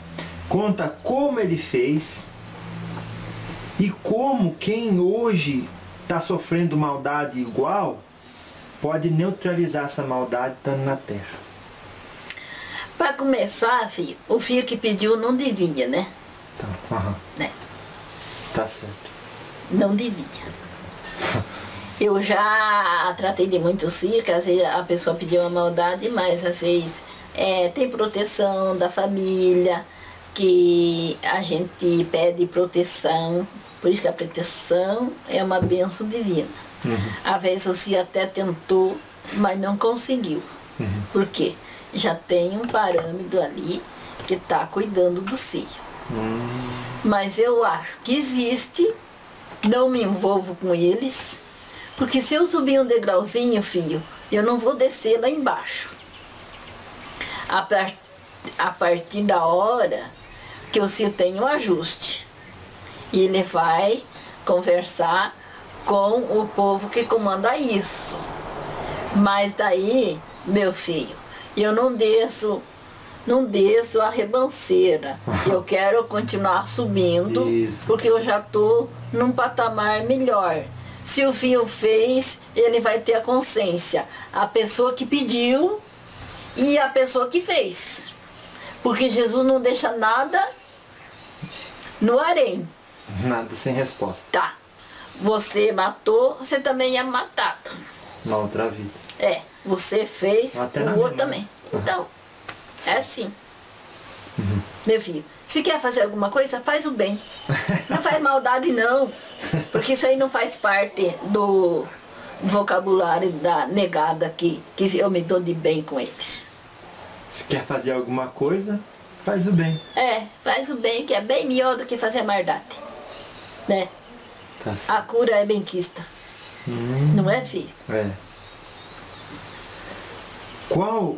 conta como ele fez e como quem hoje está sofrendo maldade igual pode neutralizar essa maldade estando na terra. Para começar, filho, o filho que pediu não devia, né? Aham, né? tá certo. Não devia. Eu já tratei de muitos filhos, às vezes a pessoa pediu uma maldade, mas às vezes é, tem proteção da família, que a gente pede proteção, por isso que a proteção é uma bênção divina. Às vezes o Cia até tentou, mas não conseguiu. Por quê? Já tem um parâmetro ali que está cuidando do cio. Mas eu acho que existe, não me envolvo com eles, porque se eu subir um degrauzinho, filho, eu não vou descer lá embaixo. A, par- a partir da hora que o Cio tem um ajuste, e ele vai conversar com o povo que comanda isso. Mas daí, meu filho, eu não desço, não desço a rebanceira. Eu quero continuar subindo, Isso. porque eu já estou num patamar melhor. Se o filho fez, ele vai ter a consciência. A pessoa que pediu e a pessoa que fez. Porque Jesus não deixa nada no harém. Nada sem resposta. Tá. Você matou, você também é matado. Na outra vida. É, você fez, Até o outro minha, também. né? Então, é assim. Meu filho, se quer fazer alguma coisa, faz o bem. Não faz maldade não. Porque isso aí não faz parte do vocabulário da negada que, que eu me dou de bem com eles. Se quer fazer alguma coisa, faz o bem. É, faz o bem, que é bem melhor do que fazer maldade. Né? Tá A cura é benquista. Não é, filho? É. Qual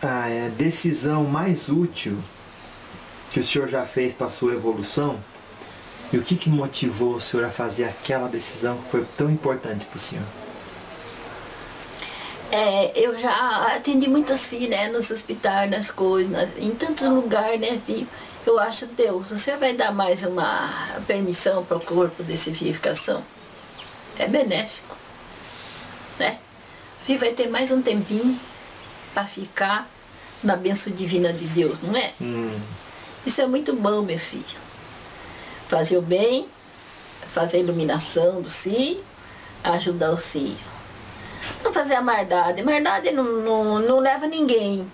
a é, decisão mais útil que o senhor já fez para sua evolução? E o que, que motivou o senhor a fazer aquela decisão que foi tão importante para o senhor? É, eu já atendi muitos filhos, né, nos hospitais, nas coisas, nas- em tantos lugares, né. Eu acho, Deus, você vai dar mais uma permissão para o corpo de civificação? É benéfico, né? Filho vai ter mais um tempinho para ficar na bênção divina de Deus, não é? Isso é muito bom, meu filho. Fazer o bem, fazer a iluminação do cio, ajudar o cio. Não fazer a maldade. Maldade não, não, não leva ninguém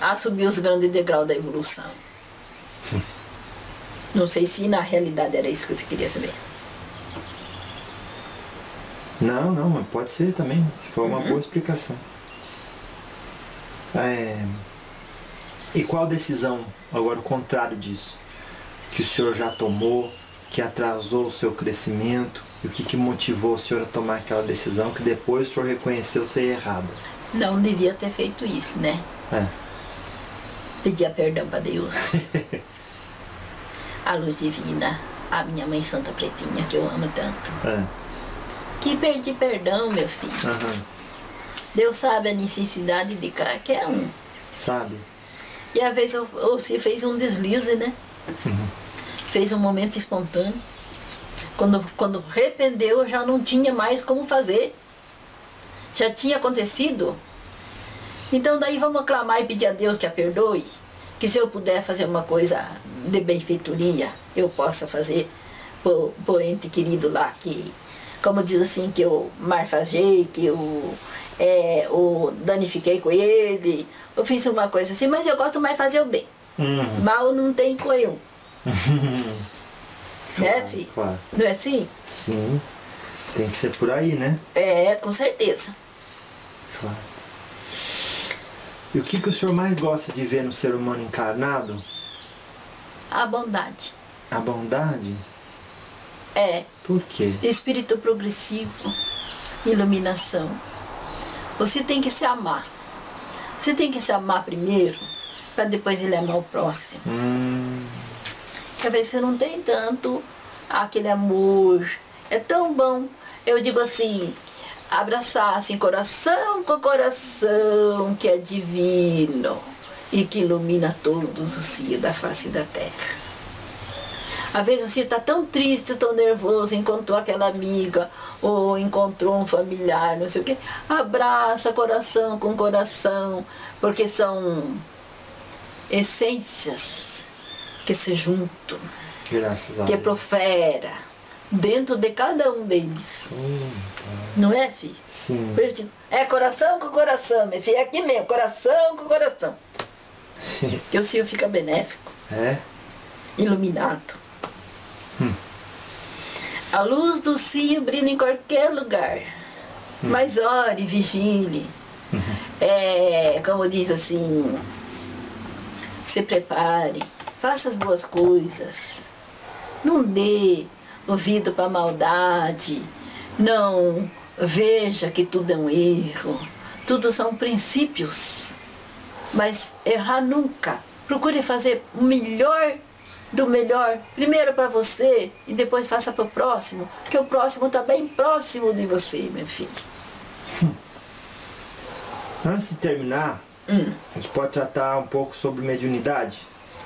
a subir os grandes degraus da evolução. Não sei se na realidade era isso que você queria saber. Não, não, mas pode ser também, se for uma boa explicação. É, E qual decisão, agora o contrário disso, que o senhor já tomou, que atrasou o seu crescimento, e o que, que motivou o senhor a tomar aquela decisão que depois o senhor reconheceu ser errada? Não devia ter feito isso, né? É. Pedir perdão para Deus. A luz divina, a minha mãe Santa Pretinha, que eu amo tanto. É. Que perdi perdão, meu filho. Aham. Deus sabe a necessidade de qualquer um. Sabe? E às vezes o, o filho fez um deslize, né? Fez um momento espontâneo. Quando, quando arrependeu, já não tinha mais como fazer. Já tinha acontecido. Então daí vamos clamar e pedir a Deus que a perdoe. Que se eu puder fazer uma coisa de benfeitoria, eu possa fazer por ente querido lá que, como diz assim, que eu marfajei, que eu, é, eu danifiquei com ele. Eu fiz uma coisa assim, mas eu gosto mais de fazer o bem. Uhum. Mal não tem com eu. filho? claro. Não é assim? Sim. Tem que ser por aí, né? É, com certeza. Claro. E o que, que o senhor mais gosta de ver no ser humano encarnado? A bondade. A bondade? É, Por quê? espírito progressivo, iluminação. Você tem que se amar. Você tem que se amar primeiro, para depois ele amar o próximo. Hum, Porque às vezes você não tem tanto aquele amor. É tão bom. Eu digo assim, abraçar assim, coração com coração, que é divino e que ilumina todos os cios da face da terra. Às vezes você está tão triste, tão nervoso, encontrou aquela amiga ou encontrou um familiar, não sei o quê. Abraça coração com coração, porque são essências que se juntam, graças a que Deus. profera dentro de cada um deles. Hum, Não é, filho? sim. É coração com coração, meu filho. É aqui mesmo, coração com coração. Que o Senhor fica benéfico, É? iluminado. A luz do cio brilha em qualquer lugar. Mas ore, vigile. É, como diz assim, se prepare, faça as boas coisas. Não dê ouvido para maldade. Não veja que tudo é um erro. Tudo são princípios. Mas errar nunca. Procure fazer o melhor do melhor, primeiro para você e depois faça para o próximo, porque o próximo está bem próximo de você, meu filho. Antes de terminar, Hum. a gente pode tratar um pouco sobre mediunidade?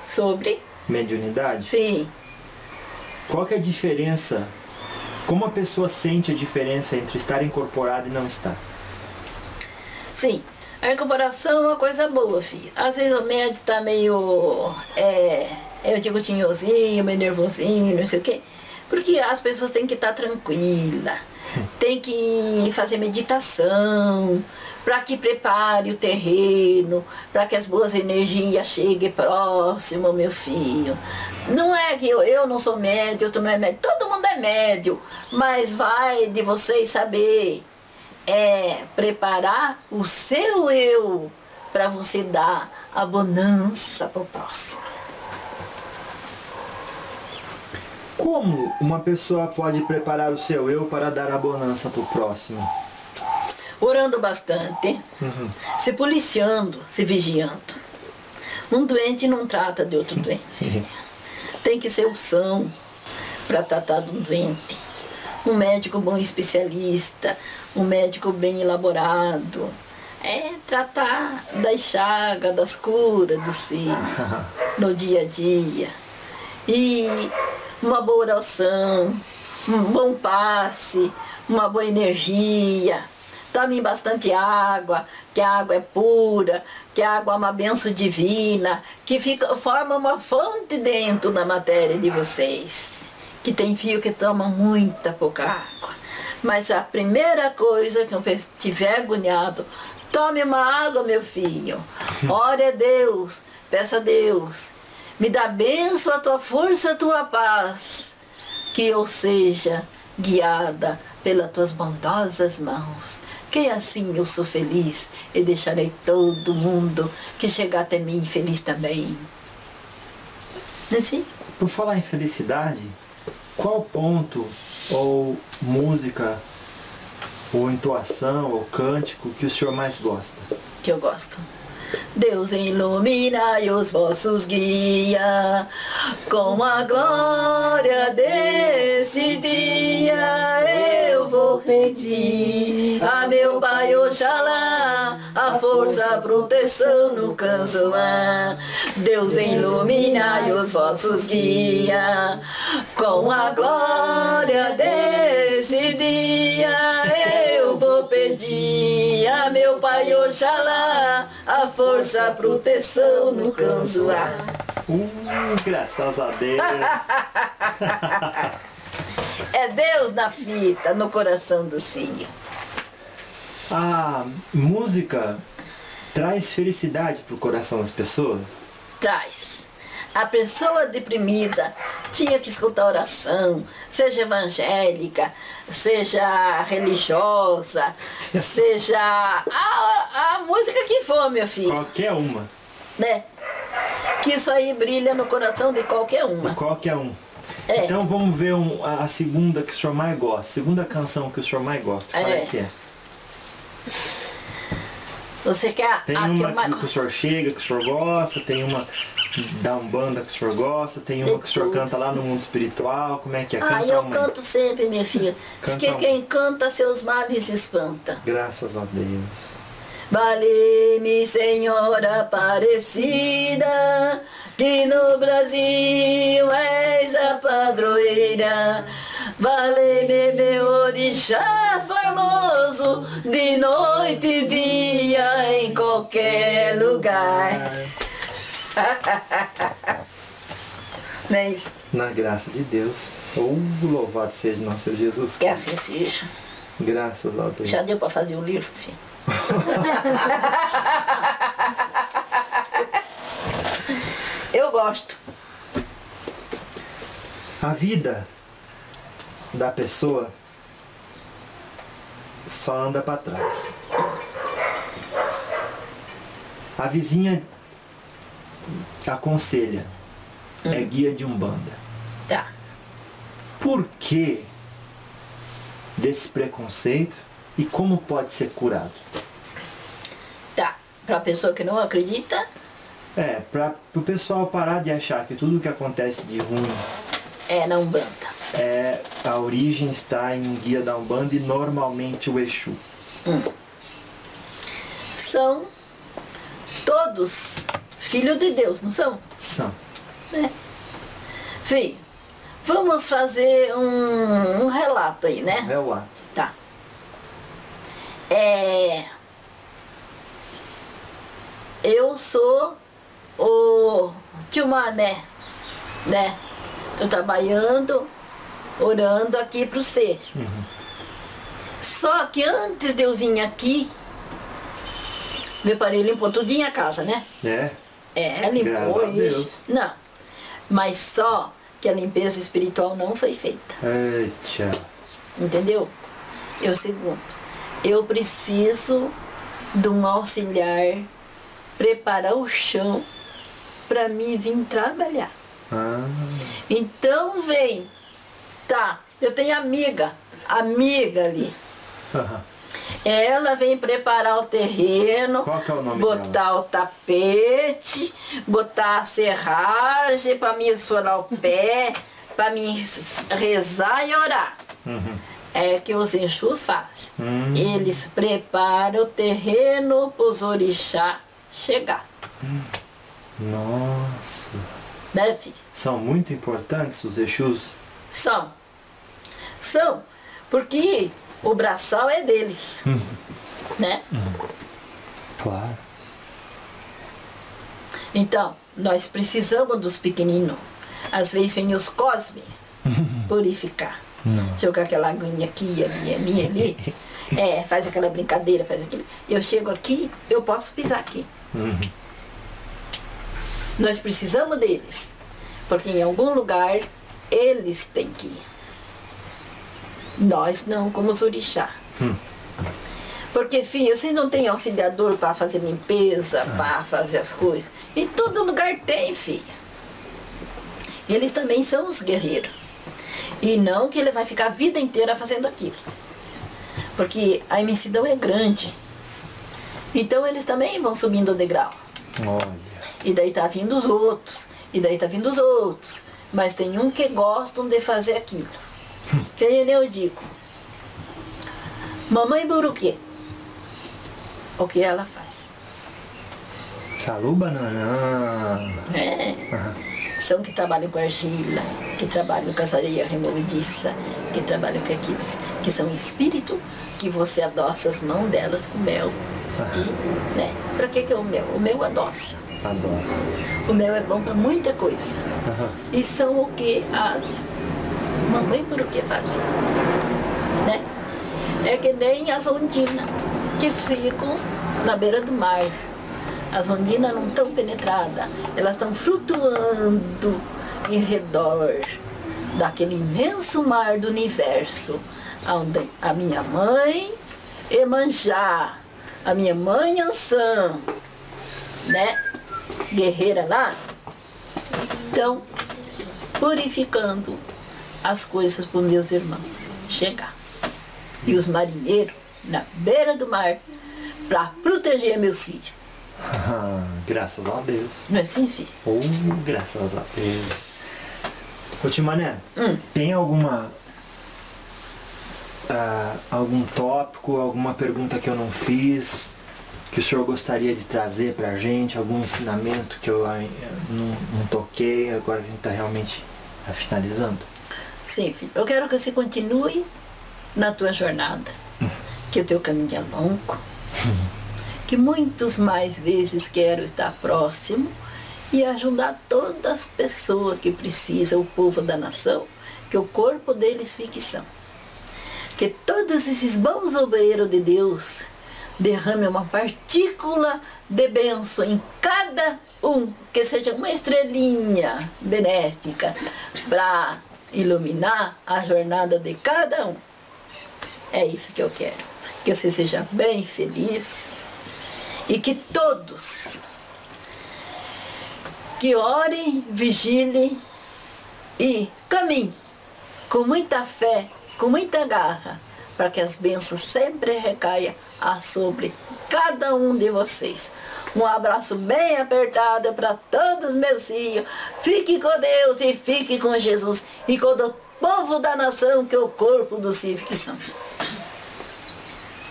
Sobre? Mediunidade? Sim. Qual que é a diferença? Como a pessoa sente a diferença entre estar incorporado e não estar? Sim. A incorporação é uma coisa boa, filho. Às vezes o médico tá meio. É, eu digo tinhosinho, meio nervosinho, não sei o quê. Porque as pessoas têm que estar tranquila, tem que fazer meditação, para que prepare o terreno, para que as boas energias cheguem próximo, meu filho. Não é que eu, eu não sou médio, tu não é médio, todo mundo é médio, mas vai de vocês saber é preparar o seu eu para você dar a bonança para o próximo. Como uma pessoa pode preparar o seu eu para dar a bonança para o próximo? Orando bastante, se policiando, se vigiando. Um doente não trata de outro doente. Tem que ser o são para tratar de um doente. Um médico bom especialista, um médico bem elaborado. É tratar das chagas, das curas do si, no dia a dia. E uma boa oração, um bom passe, uma boa energia. Tomem bastante água, que a água é pura, que a água é uma benção divina, que fica, forma uma fonte dentro da matéria de vocês. Que tem fio que toma muita pouca água. Mas a primeira coisa que eu estiver agoniado, tome uma água, meu filho. Ore a Deus, peça a Deus. Me dá benção a tua força, a tua paz. Que eu seja guiada pelas tuas bondosas mãos. Que assim eu sou feliz e deixarei todo mundo que chegar até mim feliz também. É assim? Por falar em felicidade, qual ponto ou música ou entoação ou cântico que o senhor mais gosta? que eu gosto. Deus ilumina e os vossos guia com a glória desse dia. Eu vou pedir a meu Pai Oxalá a força, a proteção no canzoar. Deus ilumina e os vossos guia com a glória desse dia. Eu vou pedir dia, meu pai Oxalá, a força, proteção no canzoar. Uh, graças a Deus. É Deus na fita, no coração do Cio. A música traz felicidade pro coração das pessoas? Traz. A pessoa deprimida tinha que escutar oração, seja evangélica, seja religiosa, seja a, a música que for, meu filho, Qualquer uma. né? Que isso aí brilha no coração de qualquer uma. Qualquer um. É. Então vamos ver um- a a segunda que o senhor mais gosta. Segunda canção que o senhor mais gosta. Qual é, É. que é? Você quer Tem a que uma que o senhor chega, que o senhor gosta, tem uma da Umbanda que o senhor gosta, tem uma que o senhor canta lá no mundo espiritual, como é que é? Ah, Canta eu uma canto sempre, minha filha. Diz que quem canta seus males espanta. Graças a Deus. Vale-me, Senhora Aparecida, que no Brasil és a padroeira. Vale-me, meu orixá formoso, de noite e dia, em qualquer lugar. Não é isso? Na graça de Deus. Oh, louvado seja nosso Jesus. Que assim seja. Graças a Deus. Já deu para fazer o livro, filho? Eu gosto. A vida da pessoa só anda para trás. A vizinha aconselha, é guia de umbanda. Tá. Por que desse preconceito e como pode ser curado? Tá. Pra pessoa que não acredita, É, para o pessoal parar de achar que tudo que acontece de ruim é na Umbanda. é a origem está em guia da Umbanda e normalmente o Exu. São todos filhos de Deus, não são? São. Filho, vamos fazer um, um relato aí, né? É o ato. Tá. É. Eu sou o tio Mané, né? Tô trabalhando, orando aqui pro ser. Só que antes de eu vir aqui, meu pai limpou tudinho a casa, né? É? É, limpou isso. Não. Mas só que a limpeza espiritual não foi feita. Eita. Entendeu? E o segundo, eu preciso de um auxiliar preparar o chão para mim vir trabalhar. Ah, Então vem, tá, eu tenho amiga, amiga ali. Ela vem preparar o terreno, é o botar dela? o tapete, botar a serragem para mim esforar o pé, para mim rezar e orar. É que os Exu fazem. Hum. Eles preparam o terreno para os orixá chegar. Nossa. Né, filho? São muito importantes os Exus. São. São. Porque o braçal é deles. Né? Claro. Então, nós precisamos dos pequeninos. Às vezes vem os cosme purificar. Jogar aquela aguinha aqui, ali, ali, ali. É, faz aquela brincadeira, faz aquilo. Eu chego aqui, eu posso pisar aqui. Nós precisamos deles. Porque em algum lugar eles têm que ir. Nós não, como os orixá. Porque, filho, vocês não têm auxiliador para fazer limpeza, para fazer as coisas. Em todo lugar tem, filho. Eles também são os guerreiros. E não que ele vai ficar a vida inteira fazendo aquilo. Porque a imensidão é grande. Então eles também vão subindo o degrau. Olha. E daí tá vindo os outros. E daí tá vindo os outros. Mas tem um que gostam de fazer aquilo. Que nem eu digo. Mamãe Buruquê. O que ela faz? Salu banana. É. São que trabalham com argila, que trabalham com essa areia removediça, que trabalham com aqueles que são espírito, que você adoça as mãos delas com mel. E, né? Pra que, que é o mel? O mel adoça. Adoço. O mel é bom para muita coisa. E são o que as mamãe por o que fazem. Né? É que nem as ondinas que ficam na beira do mar. As ondinas não estão penetradas, elas estão flutuando em redor daquele imenso mar do universo, onde a minha mãe Emanjá, a minha mãe Ansan, né? Guerreira lá, estão purificando as coisas para os meus irmãos chegar. E os marinheiros na beira do mar para proteger meus filhos. Ah, graças a Deus. Não é assim, filho? Oh, graças a Deus. Ô tio Mané, Hum. tem alguma. ah, algum tópico, alguma pergunta que eu não fiz, que o senhor gostaria de trazer pra gente, algum ensinamento que eu não, não toquei, agora a gente tá realmente ah, finalizando? Sim, filho. Eu quero que você continue na tua jornada, que o teu caminho é longo, que muitos mais vezes quero estar próximo e ajudar todas as pessoas que precisam, o povo da nação, que o corpo deles fique são. Que todos esses bons obreiros de Deus derramem uma partícula de bênção em cada um, que seja uma estrelinha benéfica para iluminar a jornada de cada um. É isso que eu quero. Que você seja bem feliz e que todos que orem, vigilem e caminhem com muita fé, com muita garra, para que as bênçãos sempre recaiam sobre cada um de vocês. Um abraço bem apertado para todos meus filhos. Fique com Deus e fique com Jesus e com o povo da nação, que é o corpo do Civic São.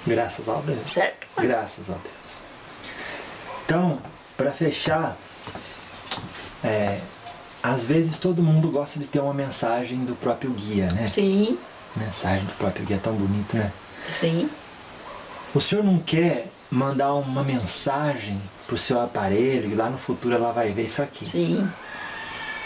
Graças a Deus. Certo? Graças a Deus. Então, para fechar, é, às vezes todo mundo gosta de ter uma mensagem do próprio guia, né? Sim, Mensagem do próprio guia, tão bonito, né? sim. O senhor não quer mandar uma mensagem pro seu aparelho e lá no futuro ela vai ver isso aqui. Sim,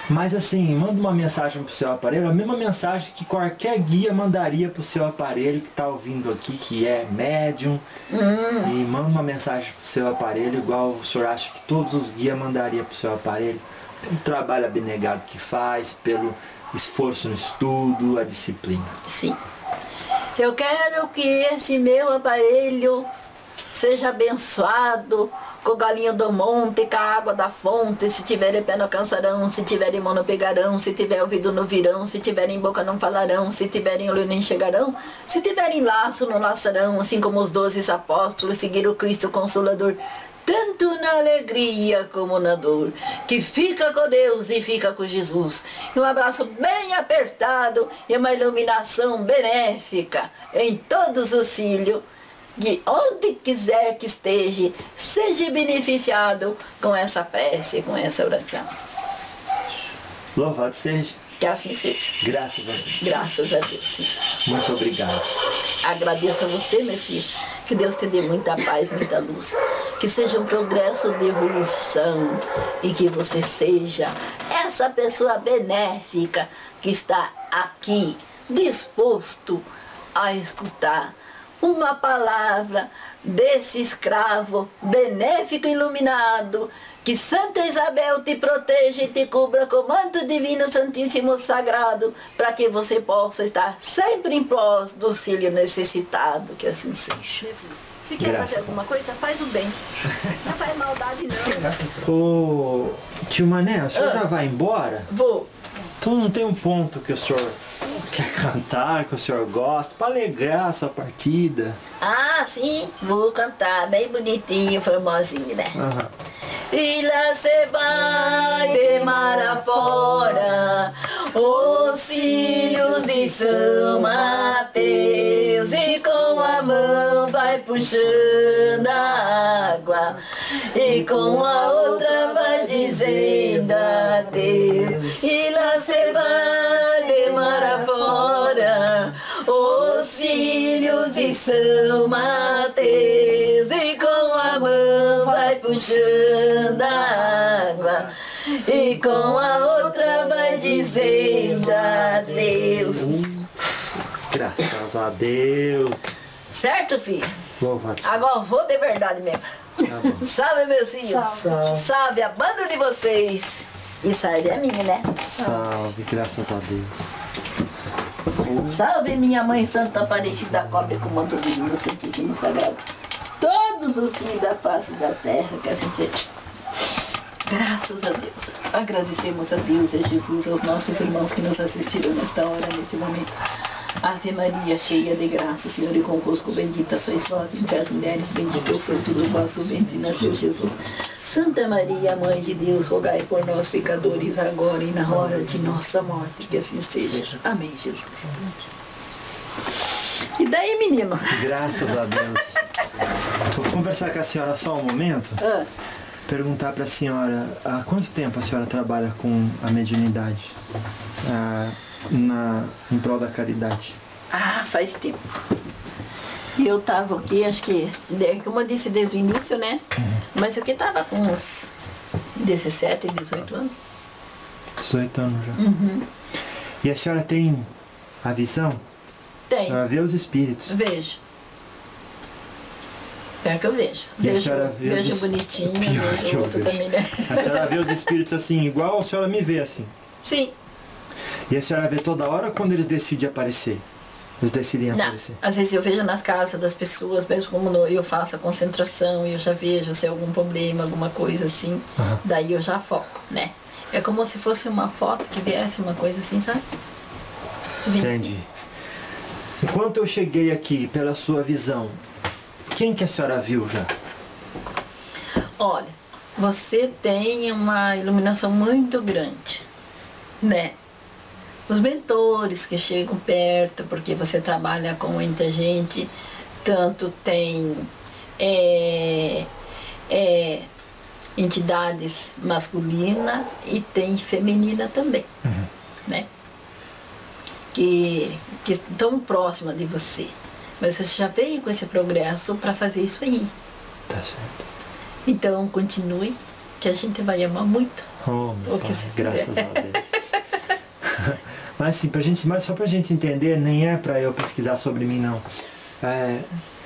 Mas assim, manda uma mensagem pro seu aparelho, a mesma mensagem que qualquer guia mandaria pro seu aparelho que está ouvindo aqui, que é médium. E manda uma mensagem pro seu aparelho, igual o senhor acha que todos os guias mandariam pro seu aparelho, pelo trabalho abnegado que faz, pelo esforço no estudo, a disciplina. sim. Eu quero que esse meu aparelho seja abençoado com galinho do monte, com a água da fonte, se tiver pé não cansarão, se tiverem mão não pegarão, se tiver ouvido não virão, se tiverem boca não falarão, se tiverem olho nem chegarão, se tiverem laço não laçarão, assim como os doze apóstolos seguiram Cristo Consolador, tanto na alegria como na dor, que fica com Deus e fica com Jesus. Um abraço bem apertado e uma iluminação benéfica em todos os cílios de onde quiser que esteja, seja beneficiado com essa prece, com essa oração. Louvado seja, Que assim seja. graças a Deus. Graças a Deus. Muito obrigado. Agradeço a você, meu filho. Que Deus te dê muita paz, muita luz. Que seja um progresso de evolução e que você seja essa pessoa benéfica que está aqui disposto a escutar uma palavra desse escravo benéfico iluminado. Que Santa Isabel te proteja e te cubra com o manto divino santíssimo sagrado, para que você possa estar sempre em pós do filho necessitado, que assim seja. Se quer Graças fazer alguma coisa, faz o bem. Não faz maldade não. Ô, tio Mané, o senhor Ah. já vai embora? Vou. Então não tem um ponto que o senhor quer cantar, que o senhor gosta, para alegrar a sua partida. Ah, sim, vou cantar bem bonitinho, formosinho, né? Aham. E lá se vai de mar afora Os filhos de São Mateus E com a mão vai puxando a água E com a outra vai dizendo adeus E lá se vai de mar afora São Mateus e com a mão vai puxando a água e com a outra vai dizendo adeus. Graças a Deus. Certo, filho? Louvado. Agora vou de verdade mesmo. Tá. Salve, meus filhos. Salve. Salve a banda de vocês. E salve a minha, né? Salve, graças a Deus. Salve minha mãe Santa Aparecida, cópia com manto divino, santíssimo sagrado. Todos os filhos da face da terra, que assim seja. Graças a Deus. Agradecemos a Deus e a Jesus, aos nossos irmãos que nos assistiram nesta hora, nesse momento. Ave Maria, cheia de graça, o Senhor é convosco, bendita sois vós entre as mulheres, bendito é o fruto do vosso ventre, nasceu Jesus. Santa Maria, Mãe de Deus, rogai por nós, pecadores, agora e na hora de nossa morte, que assim seja. Amém, Jesus. E daí, menino? Graças a Deus. Vou conversar com a senhora só um momento. Ah, Perguntar para a senhora há quanto tempo a senhora trabalha com a mediunidade ah, na, em prol da caridade? Ah, faz tempo. E eu tava aqui, acho que, como eu disse desde o início, né? Mas eu que tava com uns 17, 18 anos. 18 anos já. E a senhora tem a visão? A Tem, senhora vê os espíritos. vejo. Pior que eu vejo. E a Vejo, senhora vê vejo os- bonitinho, Pior que vejo outro vejo. também, né? A senhora vê os espíritos assim, igual a senhora me vê assim. Sim, E a senhora vê toda hora quando eles decidem aparecer? Eles decidem não. aparecer. Às vezes eu vejo nas casas das pessoas, mesmo como eu faço a concentração e eu já vejo se é algum problema, alguma coisa assim. Aham. Daí eu já foco, né? É como se fosse uma foto que viesse uma coisa assim, sabe? Vem assim. Entendi. Enquanto eu cheguei aqui, pela sua visão, quem que a senhora viu já? Olha, você tem uma iluminação muito grande, né? Os mentores que chegam perto, porque você trabalha com muita gente, tanto tem é, é, entidades masculina e tem feminina também, né? Que, que estão próximas de você. Mas você já veio com esse progresso para fazer isso aí. Tá certo. Então continue, que a gente vai amar muito. Oh, meu O que pai, você graças quiser. a Deus. mas assim, pra gente, mas só pra gente entender, nem é pra eu pesquisar sobre mim não. É,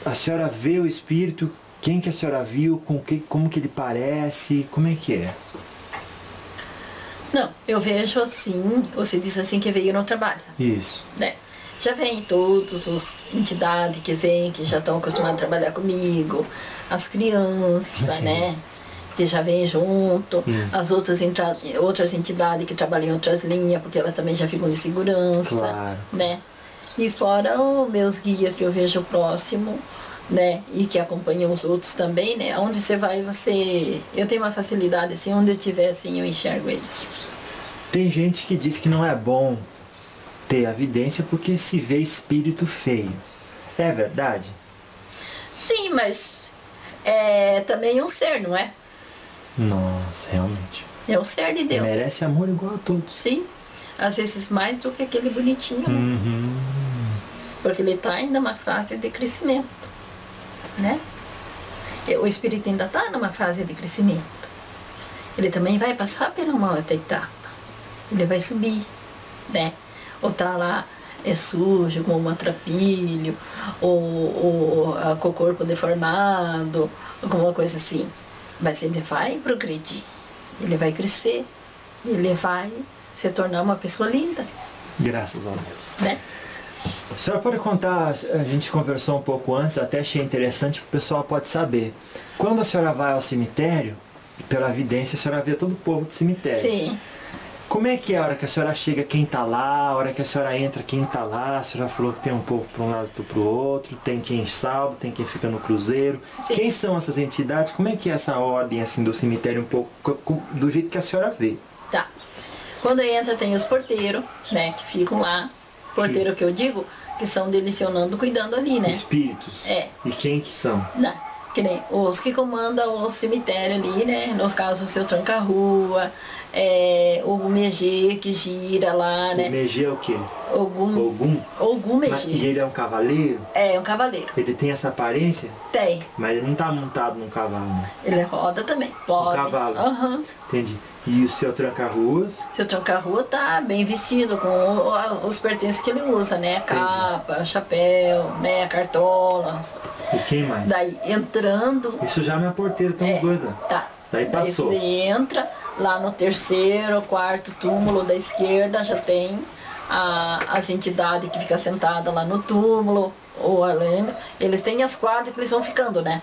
a senhora vê o espírito, quem que a senhora viu, com que, como que ele parece, como é que é? Não, eu vejo assim, você diz assim que veio no trabalho, Isso. né? Já vem todos os entidades que vêm, que já estão acostumados a trabalhar comigo, as crianças, né? Que já vêm junto, Isso. as outras, outras entidades que trabalham em outras linhas, porque elas também já ficam de segurança, Claro. né? E fora os meus guias que eu vejo próximo, né? E que acompanham os outros também, né? Onde você vai, você. Eu tenho uma facilidade, assim, onde eu estiver, assim, eu enxergo eles. Tem gente que diz que não é bom ter a vidência porque se vê espírito feio. É verdade? Sim, mas é também um ser, não é? Nossa, realmente. É um ser de Deus. Merece amor igual a todos. Sim. Às vezes mais do que aquele bonitinho. né? Uhum. Porque ele está ainda numa fase de crescimento. Né? O espírito ainda está numa fase de crescimento. Ele também vai passar por uma outra etapa. Ele vai subir, né? Ou tá lá é sujo, com um maltrapilho, ou, ou ah, com o corpo deformado, alguma coisa assim. Mas ele vai progredir, ele vai crescer, ele vai se tornar uma pessoa linda, Graças a Deus. né? A senhora pode contar, a gente conversou um pouco antes, até achei interessante que o pessoal pode saber. Quando a senhora vai ao cemitério, pela evidência, a senhora vê todo o povo do cemitério. Sim. Como é que é a hora que a senhora chega, quem tá lá, a hora que a senhora entra, quem tá lá? A senhora falou que tem um povo para um lado e para o outro, tem quem salva, tem quem fica no cruzeiro. Sim. Quem são essas entidades? Como é que é essa ordem assim do cemitério um pouco co- co- do jeito que a senhora vê? Tá. Quando entra tem os porteiros, né, que ficam lá. Porteiro Sim. que eu digo, que são delicionando, cuidando ali, né? Espíritos. É. E quem que são? Não. Que nem os que comandam o cemitério ali, né? No caso, o seu tranca-rua, é, o Megê que gira lá, né? Megê é o quê? Ogum. Ogum? Ogum Mas- E ele é um cavaleiro? É, um cavaleiro. Ele tem essa aparência? Tem. Mas ele não tá montado num cavalo, né? Ele roda também. Pode. cavalo. Aham. Entendi. E o seu tranca-ruas? Seu tranca-rua tá bem vestido com os pertences que ele usa, né? Capa, chapéu, né? Cartola. E quem mais? Daí entrando. Isso já é porteiro, estão é, os dois lá. Tá. Daí passou. você entra lá no terceiro, quarto túmulo da esquerda, já tem a, as entidades que ficam sentadas lá no túmulo, ou além. Eles têm as quadras que eles vão ficando, né?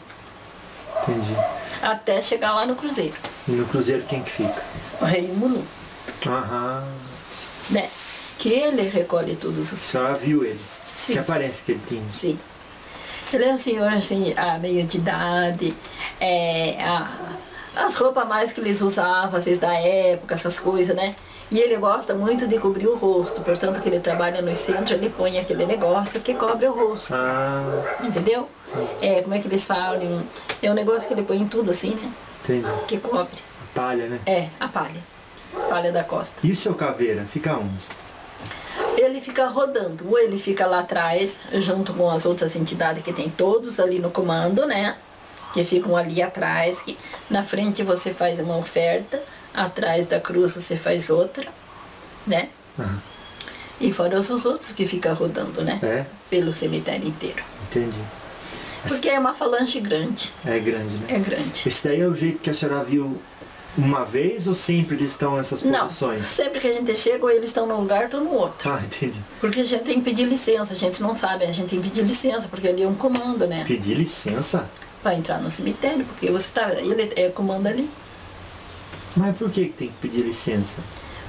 Entendi. Até chegar lá no cruzeiro. E no cruzeiro quem que fica? O rei Mulu, Aham. né? Que ele recolhe todos os senhora viu ele? Sim. Que aparência que ele tinha? Sim. Ele é um senhor assim, a meio de idade, é, a- as roupas mais que eles usavam, às vezes da época, essas coisas, né? E ele gosta muito de cobrir o rosto, portanto que ele trabalha no centro, ele põe aquele negócio que cobre o rosto. Ah, Entendeu? É, como é que eles falam? É um negócio que ele põe em tudo assim, né? entendi. Que cobre. Palha, né? É, a palha. Palha da costa. E o seu caveira? Fica onde? Ele fica rodando, ou ele fica lá atrás, junto com as outras entidades que tem todos ali no comando, né? Que ficam ali atrás, que na frente você faz uma oferta, atrás da cruz você faz outra, né? Aham. E fora os outros que ficam rodando, né? É? Pelo cemitério inteiro. Entendi. Porque é uma falange grande, É grande, né? é grande. Esse daí é o jeito que a senhora viu uma vez ou sempre eles estão nessas Não, posições? sempre que a gente chega, ou eles estão num lugar, ou no outro. Ah, entendi. Porque a gente tem que pedir licença, a gente não sabe, a gente tem que pedir licença, porque ali é um comando, né? Pedir licença? Para entrar no cemitério, porque você tá, ele é comando ali. Mas por que tem que pedir licença?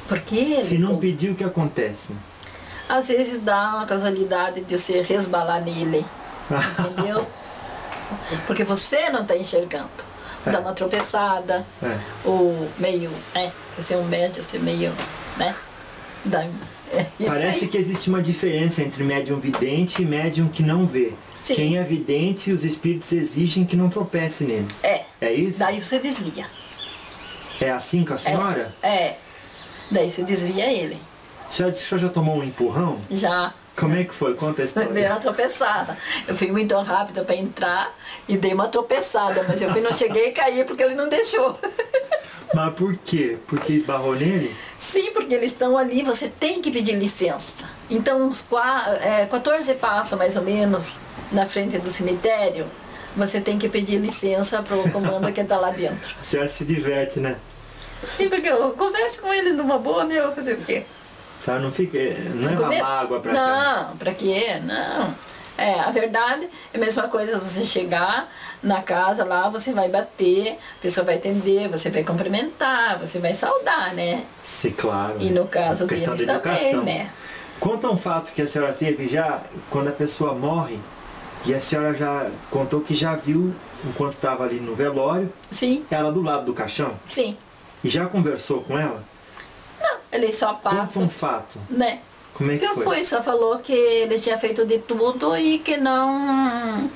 Porque ele, Se não pedir, o que acontece? às vezes dá uma casualidade de você resbalar nele, entendeu? Porque você não está enxergando. Dá uma tropeçada, É. ou meio, né? Você é um médio, você meio, né? Dá, é Parece aí. que existe uma diferença entre médium vidente e médium que não vê. Sim. Quem é vidente, os espíritos exigem que não tropece neles. É. É isso? Daí você desvia. É assim com a senhora? É. é. Daí você desvia ele. A senhora disse que já tomou um empurrão? Já Como é que foi? Conta a Dei história. uma tropeçada. Eu fui muito rápida para entrar e dei uma tropeçada, mas eu fui, não cheguei a cair porque ele não deixou. Mas por quê? Porque esbarrou nele? Sim, porque eles estão ali, você tem que pedir licença. Então, uns é, 14 passos mais ou menos na frente do cemitério, você tem que pedir licença para o comando que está lá dentro. A senhora se diverte, né? Sim, porque eu converso com ele numa boa, né? Eu vou fazer o quê? A senhora não fica. Não é uma mágoa pra cá. Não, pra quê? Não. É, a verdade é a mesma coisa você chegar na casa lá, você vai bater, a pessoa vai atender, você vai cumprimentar, você vai saudar, né? Sim, claro. E no caso Questão deles da também, né? Conta um fato que a senhora teve já quando a pessoa morre e a senhora já contou que já viu enquanto estava ali no velório Sim, ela do lado do caixão sim. e já conversou com ela. Não, ele só Conta passa, um fato. né? Como é que Eu foi? fui, só falou que ele tinha feito de tudo e que não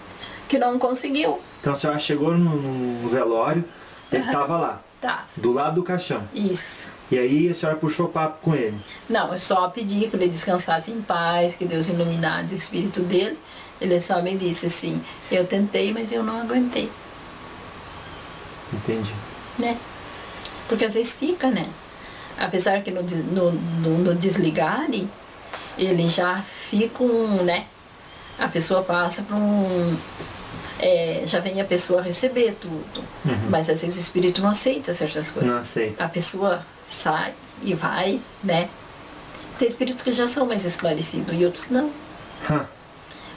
que não conseguiu. Então a senhora chegou no, no velório, ele estava lá, Tá, do lado do caixão. isso. E aí a senhora puxou papo com ele. Não, eu só pedi que ele descansasse em paz, que Deus iluminasse o espírito dele. Ele só me disse assim, eu tentei, mas eu não aguentei, Entendi. né? Porque às vezes fica, né? Apesar que no, no, no, no desligarem, ele já fica um, né? A pessoa passa para um. é, já vem a pessoa receber tudo. Mas às vezes o espírito não aceita certas coisas. Não aceita. A pessoa sai e vai, né? Tem espíritos que já são mais esclarecidos e outros não.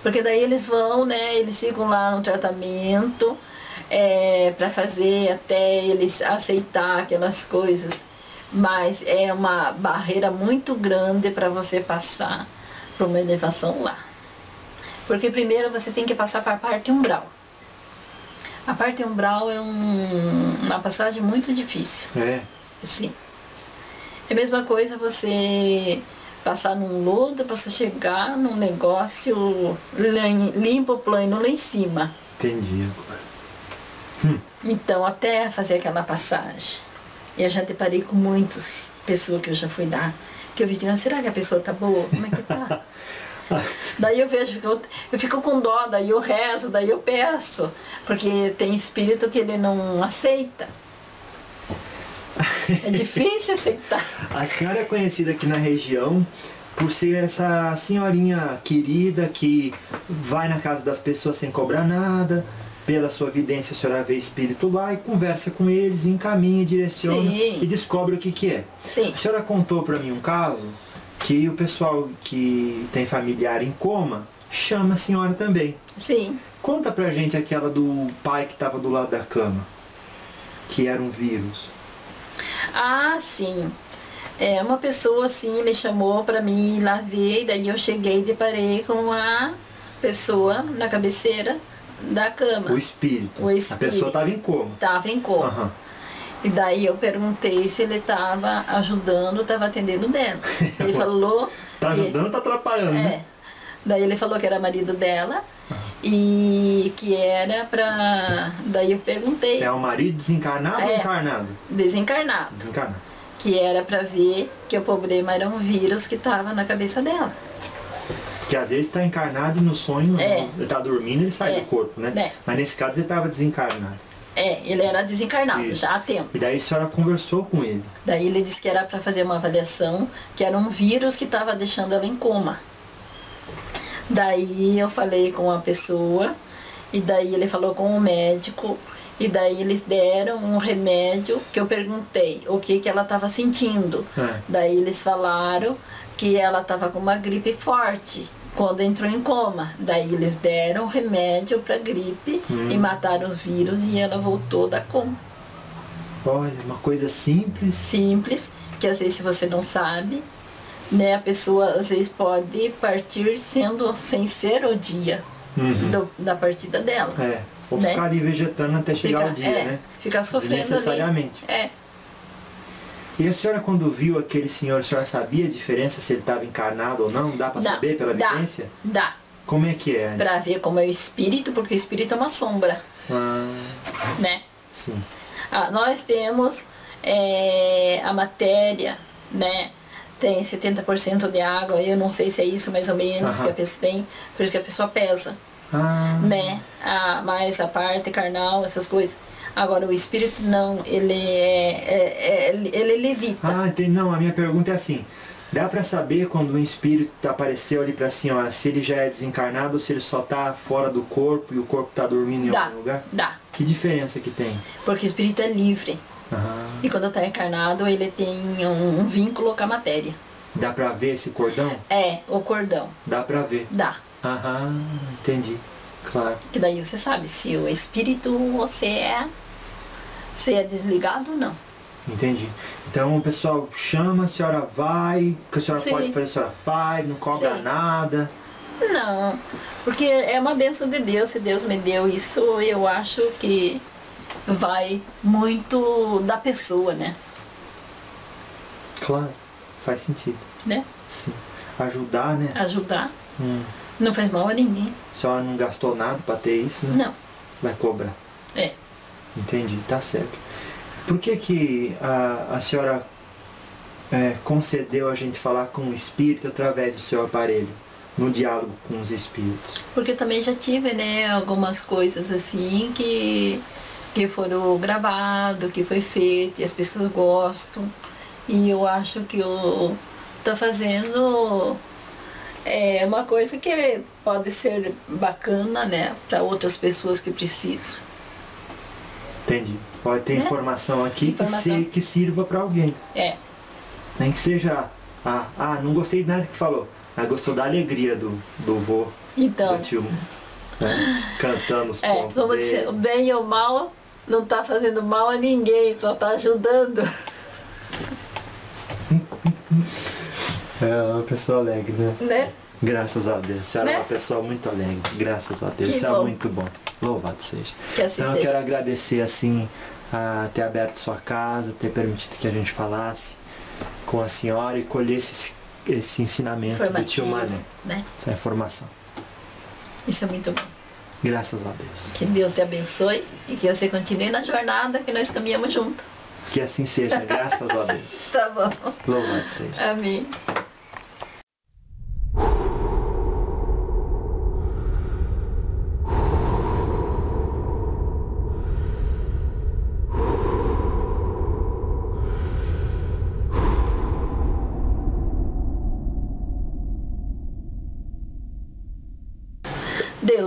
Porque daí eles vão, né? Eles ficam lá no tratamento é, para fazer até eles aceitar aquelas coisas. Mas é uma barreira muito grande para você passar para uma elevação lá. Porque primeiro você tem que passar para a parte umbral. A parte umbral é um- uma passagem muito difícil. é. Sim. É a mesma coisa você passar num lodo para você chegar num negócio lim- limpo, plano lá em cima. Entendi agora. Então, até fazer aquela passagem, eu já deparei com muitas pessoas que eu já fui dar, que eu vi dizendo, será que a pessoa tá boa? Como é que tá? daí eu vejo, eu, eu fico com dó, daí eu rezo, daí eu peço, porque tem espírito que ele não aceita. É difícil aceitar. A senhora é conhecida aqui na região por ser essa senhorinha querida que vai na casa das pessoas sem cobrar nada. Pela sua vidência, a senhora vê espírito lá e conversa com eles, encaminha, direciona Sim. e descobre o que, que é. Sim. A senhora contou para mim um caso que o pessoal que tem familiar em coma chama a senhora também. Sim. Conta pra gente aquela do pai que estava do lado da cama, que era um vírus. Ah, sim. É, uma pessoa assim me chamou para mim ir lá ver, e daí eu cheguei e deparei com a pessoa na cabeceira da cama. O espírito. O A espírito. pessoa estava em coma. Tava em coma. Aham. E daí eu perguntei se ele estava ajudando, estava atendendo dela. Ele falou. Tá que- ajudando ou tá atrapalhando, É. né? Daí ele falou que era marido dela e que era pra. Daí eu perguntei, É o marido desencarnado ou É. encarnado? desencarnado, Desencarnado. que era pra ver que o problema era um vírus que estava na cabeça dela. Que às vezes tá encarnado e no sonho, É. ele tá dormindo ele sai É. do corpo, né? É. Mas nesse caso ele tava desencarnado. É, ele era desencarnado Isso. já há tempo. E daí a senhora conversou com ele. Daí ele disse que era para fazer uma avaliação, que era um vírus que estava deixando ela em coma. Daí eu falei com a pessoa, e daí ele falou com o médico, e daí eles deram um remédio que eu perguntei o que, que ela estava sentindo. É. Daí eles falaram que ela estava com uma gripe forte quando entrou em coma. Daí eles deram remédio para gripe e mataram os vírus e ela voltou da coma Olha, uma coisa simples. simples, que às vezes se você não sabe, né, a pessoa às vezes pode partir sendo sem ser o dia do- da partida dela. Uhum. É. Ou Né? ficar ali vegetando até chegar Fica- o dia, é, né? Ficar sofrendo ali. Desnecessariamente. É. E a senhora quando viu aquele senhor, a senhora sabia a diferença se ele estava encarnado ou não? Dá pra Dá, saber pela dá, vivência? Dá. Como é que é? Pra ver como é o espírito, porque o espírito é uma sombra, Ah, né? sim. Ah, nós temos é, a matéria, né? Tem 70% de água, eu não sei se é isso mais ou menos que a pessoa tem, por isso que a pessoa pesa. Ah, né? A, mais a parte carnal, essas coisas. Agora o espírito não, ele é, é- é- ele levita. ah, entendi. Não, a minha pergunta é assim. Dá pra saber quando um espírito apareceu ali pra senhora, se ele já é desencarnado ou se ele só tá fora do corpo e o corpo tá dormindo em dá, algum lugar? dá. Que diferença que tem? Porque o espírito é livre. Ah, E quando está encarnado, ele tem um, um vínculo com a matéria. dá pra ver esse cordão? É, o cordão. Dá pra ver. Dá. Aham, entendi. Claro. Que daí você sabe se o espírito você é, se é desligado ou não. Entendi. Então o pessoal chama, a senhora vai, o que a senhora Sim. pode fazer, a senhora faz, não cobra Sim. nada. Não, porque é uma bênção de Deus, se Deus me deu isso, eu acho que vai muito da pessoa, né? Claro, faz sentido. né? Sim. Ajudar, né? Ajudar. Hum. Não faz mal a ninguém. A senhora não gastou nada pra ter isso, né? Não. Vai cobrar. É. Entendi, tá certo. Por que que a, a senhora é, concedeu a gente falar com o espírito através do seu aparelho? No diálogo com os espíritos? Porque também já tive, né, algumas coisas assim que, que foram gravadas, que foi feito e as pessoas gostam. E eu acho que eu tô fazendo é uma coisa que pode ser bacana, né, para outras pessoas que precisam. Entendi. Pode ter Né? informação aqui Informação. Que, se, que sirva pra alguém. É, Nem que seja. Ah, ah, não gostei de nada que falou. Mas gostou da alegria do, do vô, então, do tio. Né? Cantando os é, pontos vamos dele. dizer, o bem ou o mal não tá fazendo mal a ninguém, só tá ajudando. É uma pessoa alegre, né? Né? Graças a Deus. A senhora é Né? uma pessoa muito alegre. Graças a Deus. Que Isso é bom. muito bom. Louvado seja. Que assim então eu seja. quero agradecer assim a ter aberto sua casa, ter permitido que a gente falasse com a senhora e colhesse esse, esse ensinamento do tio Mané. né? Essa informação. Isso é muito bom. Graças a Deus. Que Deus te abençoe e que você continue na jornada que nós caminhamos junto. Que assim seja, graças a Deus. Tá bom. Louvado seja. Amém.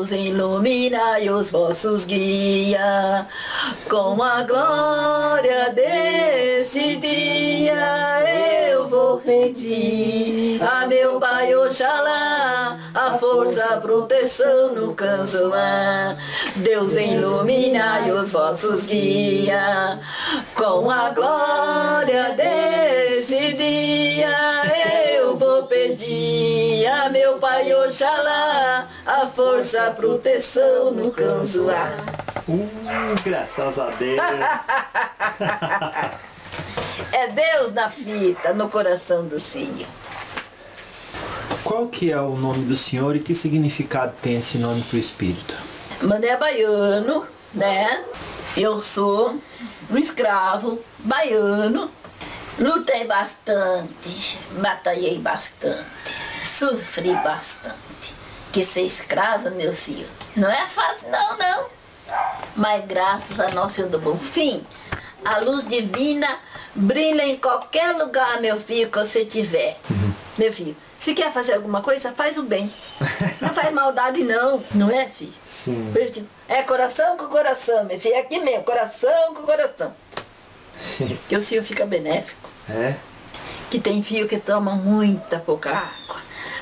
Deus ilumina e os vossos guia com a glória desse dia. Eu vou pedir a meu Pai Oxalá a força, a proteção no canzoar. Deus ilumina e os vossos guia com a glória desse dia. Pedir a meu Pai Oxalá a força, a proteção no canzoar. Uh, graças a Deus. É Deus na fita, no coração do Cio. Qual que é o nome do Senhor e que significado tem esse nome para o Espírito? Mané baiano, né? Eu sou um escravo baiano. Lutei bastante, batalhei bastante, sofri bastante. Que ser escrava, meu filho, não é fácil não, não. Mas graças a Nosso Senhor do Bom Fim, a luz divina brilha em qualquer lugar, meu filho, que você tiver. Meu filho, se quer fazer alguma coisa, faz o bem. Não faz maldade não, não é, filho? Sim. É coração com coração, meu filho. É aqui mesmo, coração com coração. Que o fio fica benéfico. É? Que tem fio que toma muita pouca água.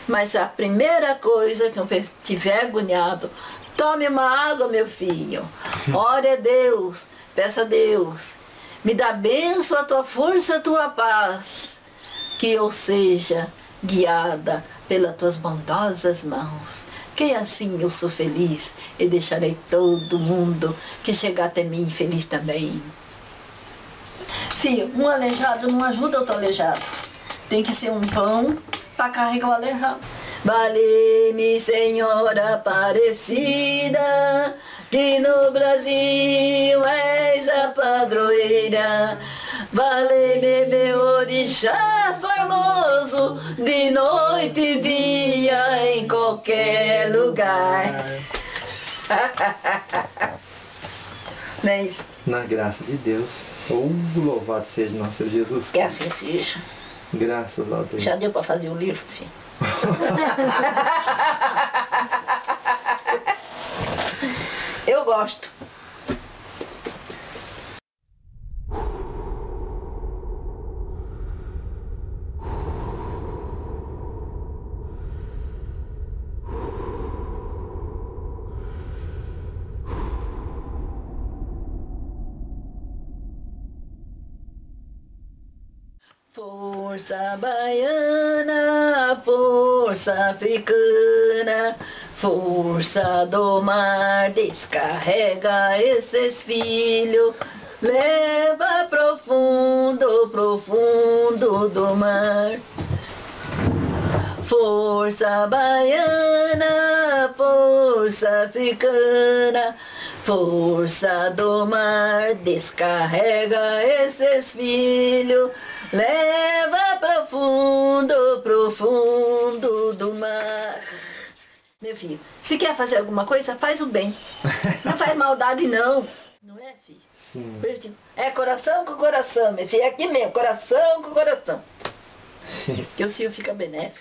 Mas a primeira coisa que eu estiver agoniado, tome uma água, meu filho. Ore a Deus, peça a Deus. Me dá benção a tua força, a tua paz. Que eu seja guiada pelas tuas bondosas mãos. Que assim eu sou feliz e deixarei todo mundo que chegar até mim feliz também. Filho, um aleijado não ajuda outro aleijado. Tem que ser um pão para carregar o aleijado. Vale-me, Senhora Aparecida, que no Brasil és a padroeira. Vale-me, meu orixá formoso, de noite e dia, em qualquer lugar. Não é isso? Na graça de Deus. Oh, louvado seja nosso Jesus. Que assim seja. Graças a Deus. Já deu para fazer o livro, filho? Eu gosto. Força baiana, força africana, força do mar, descarrega esses filhos, leva profundo, profundo do mar. Força baiana, força africana, força do mar, descarrega esses filhos, leva profundo, profundo do mar. Meu filho, se quer fazer alguma coisa, faz o bem. Não faz maldade não. Não é, filho? Sim. É coração com coração, meu filho. É aqui mesmo, coração com coração. Que o Senhor fica benéfico.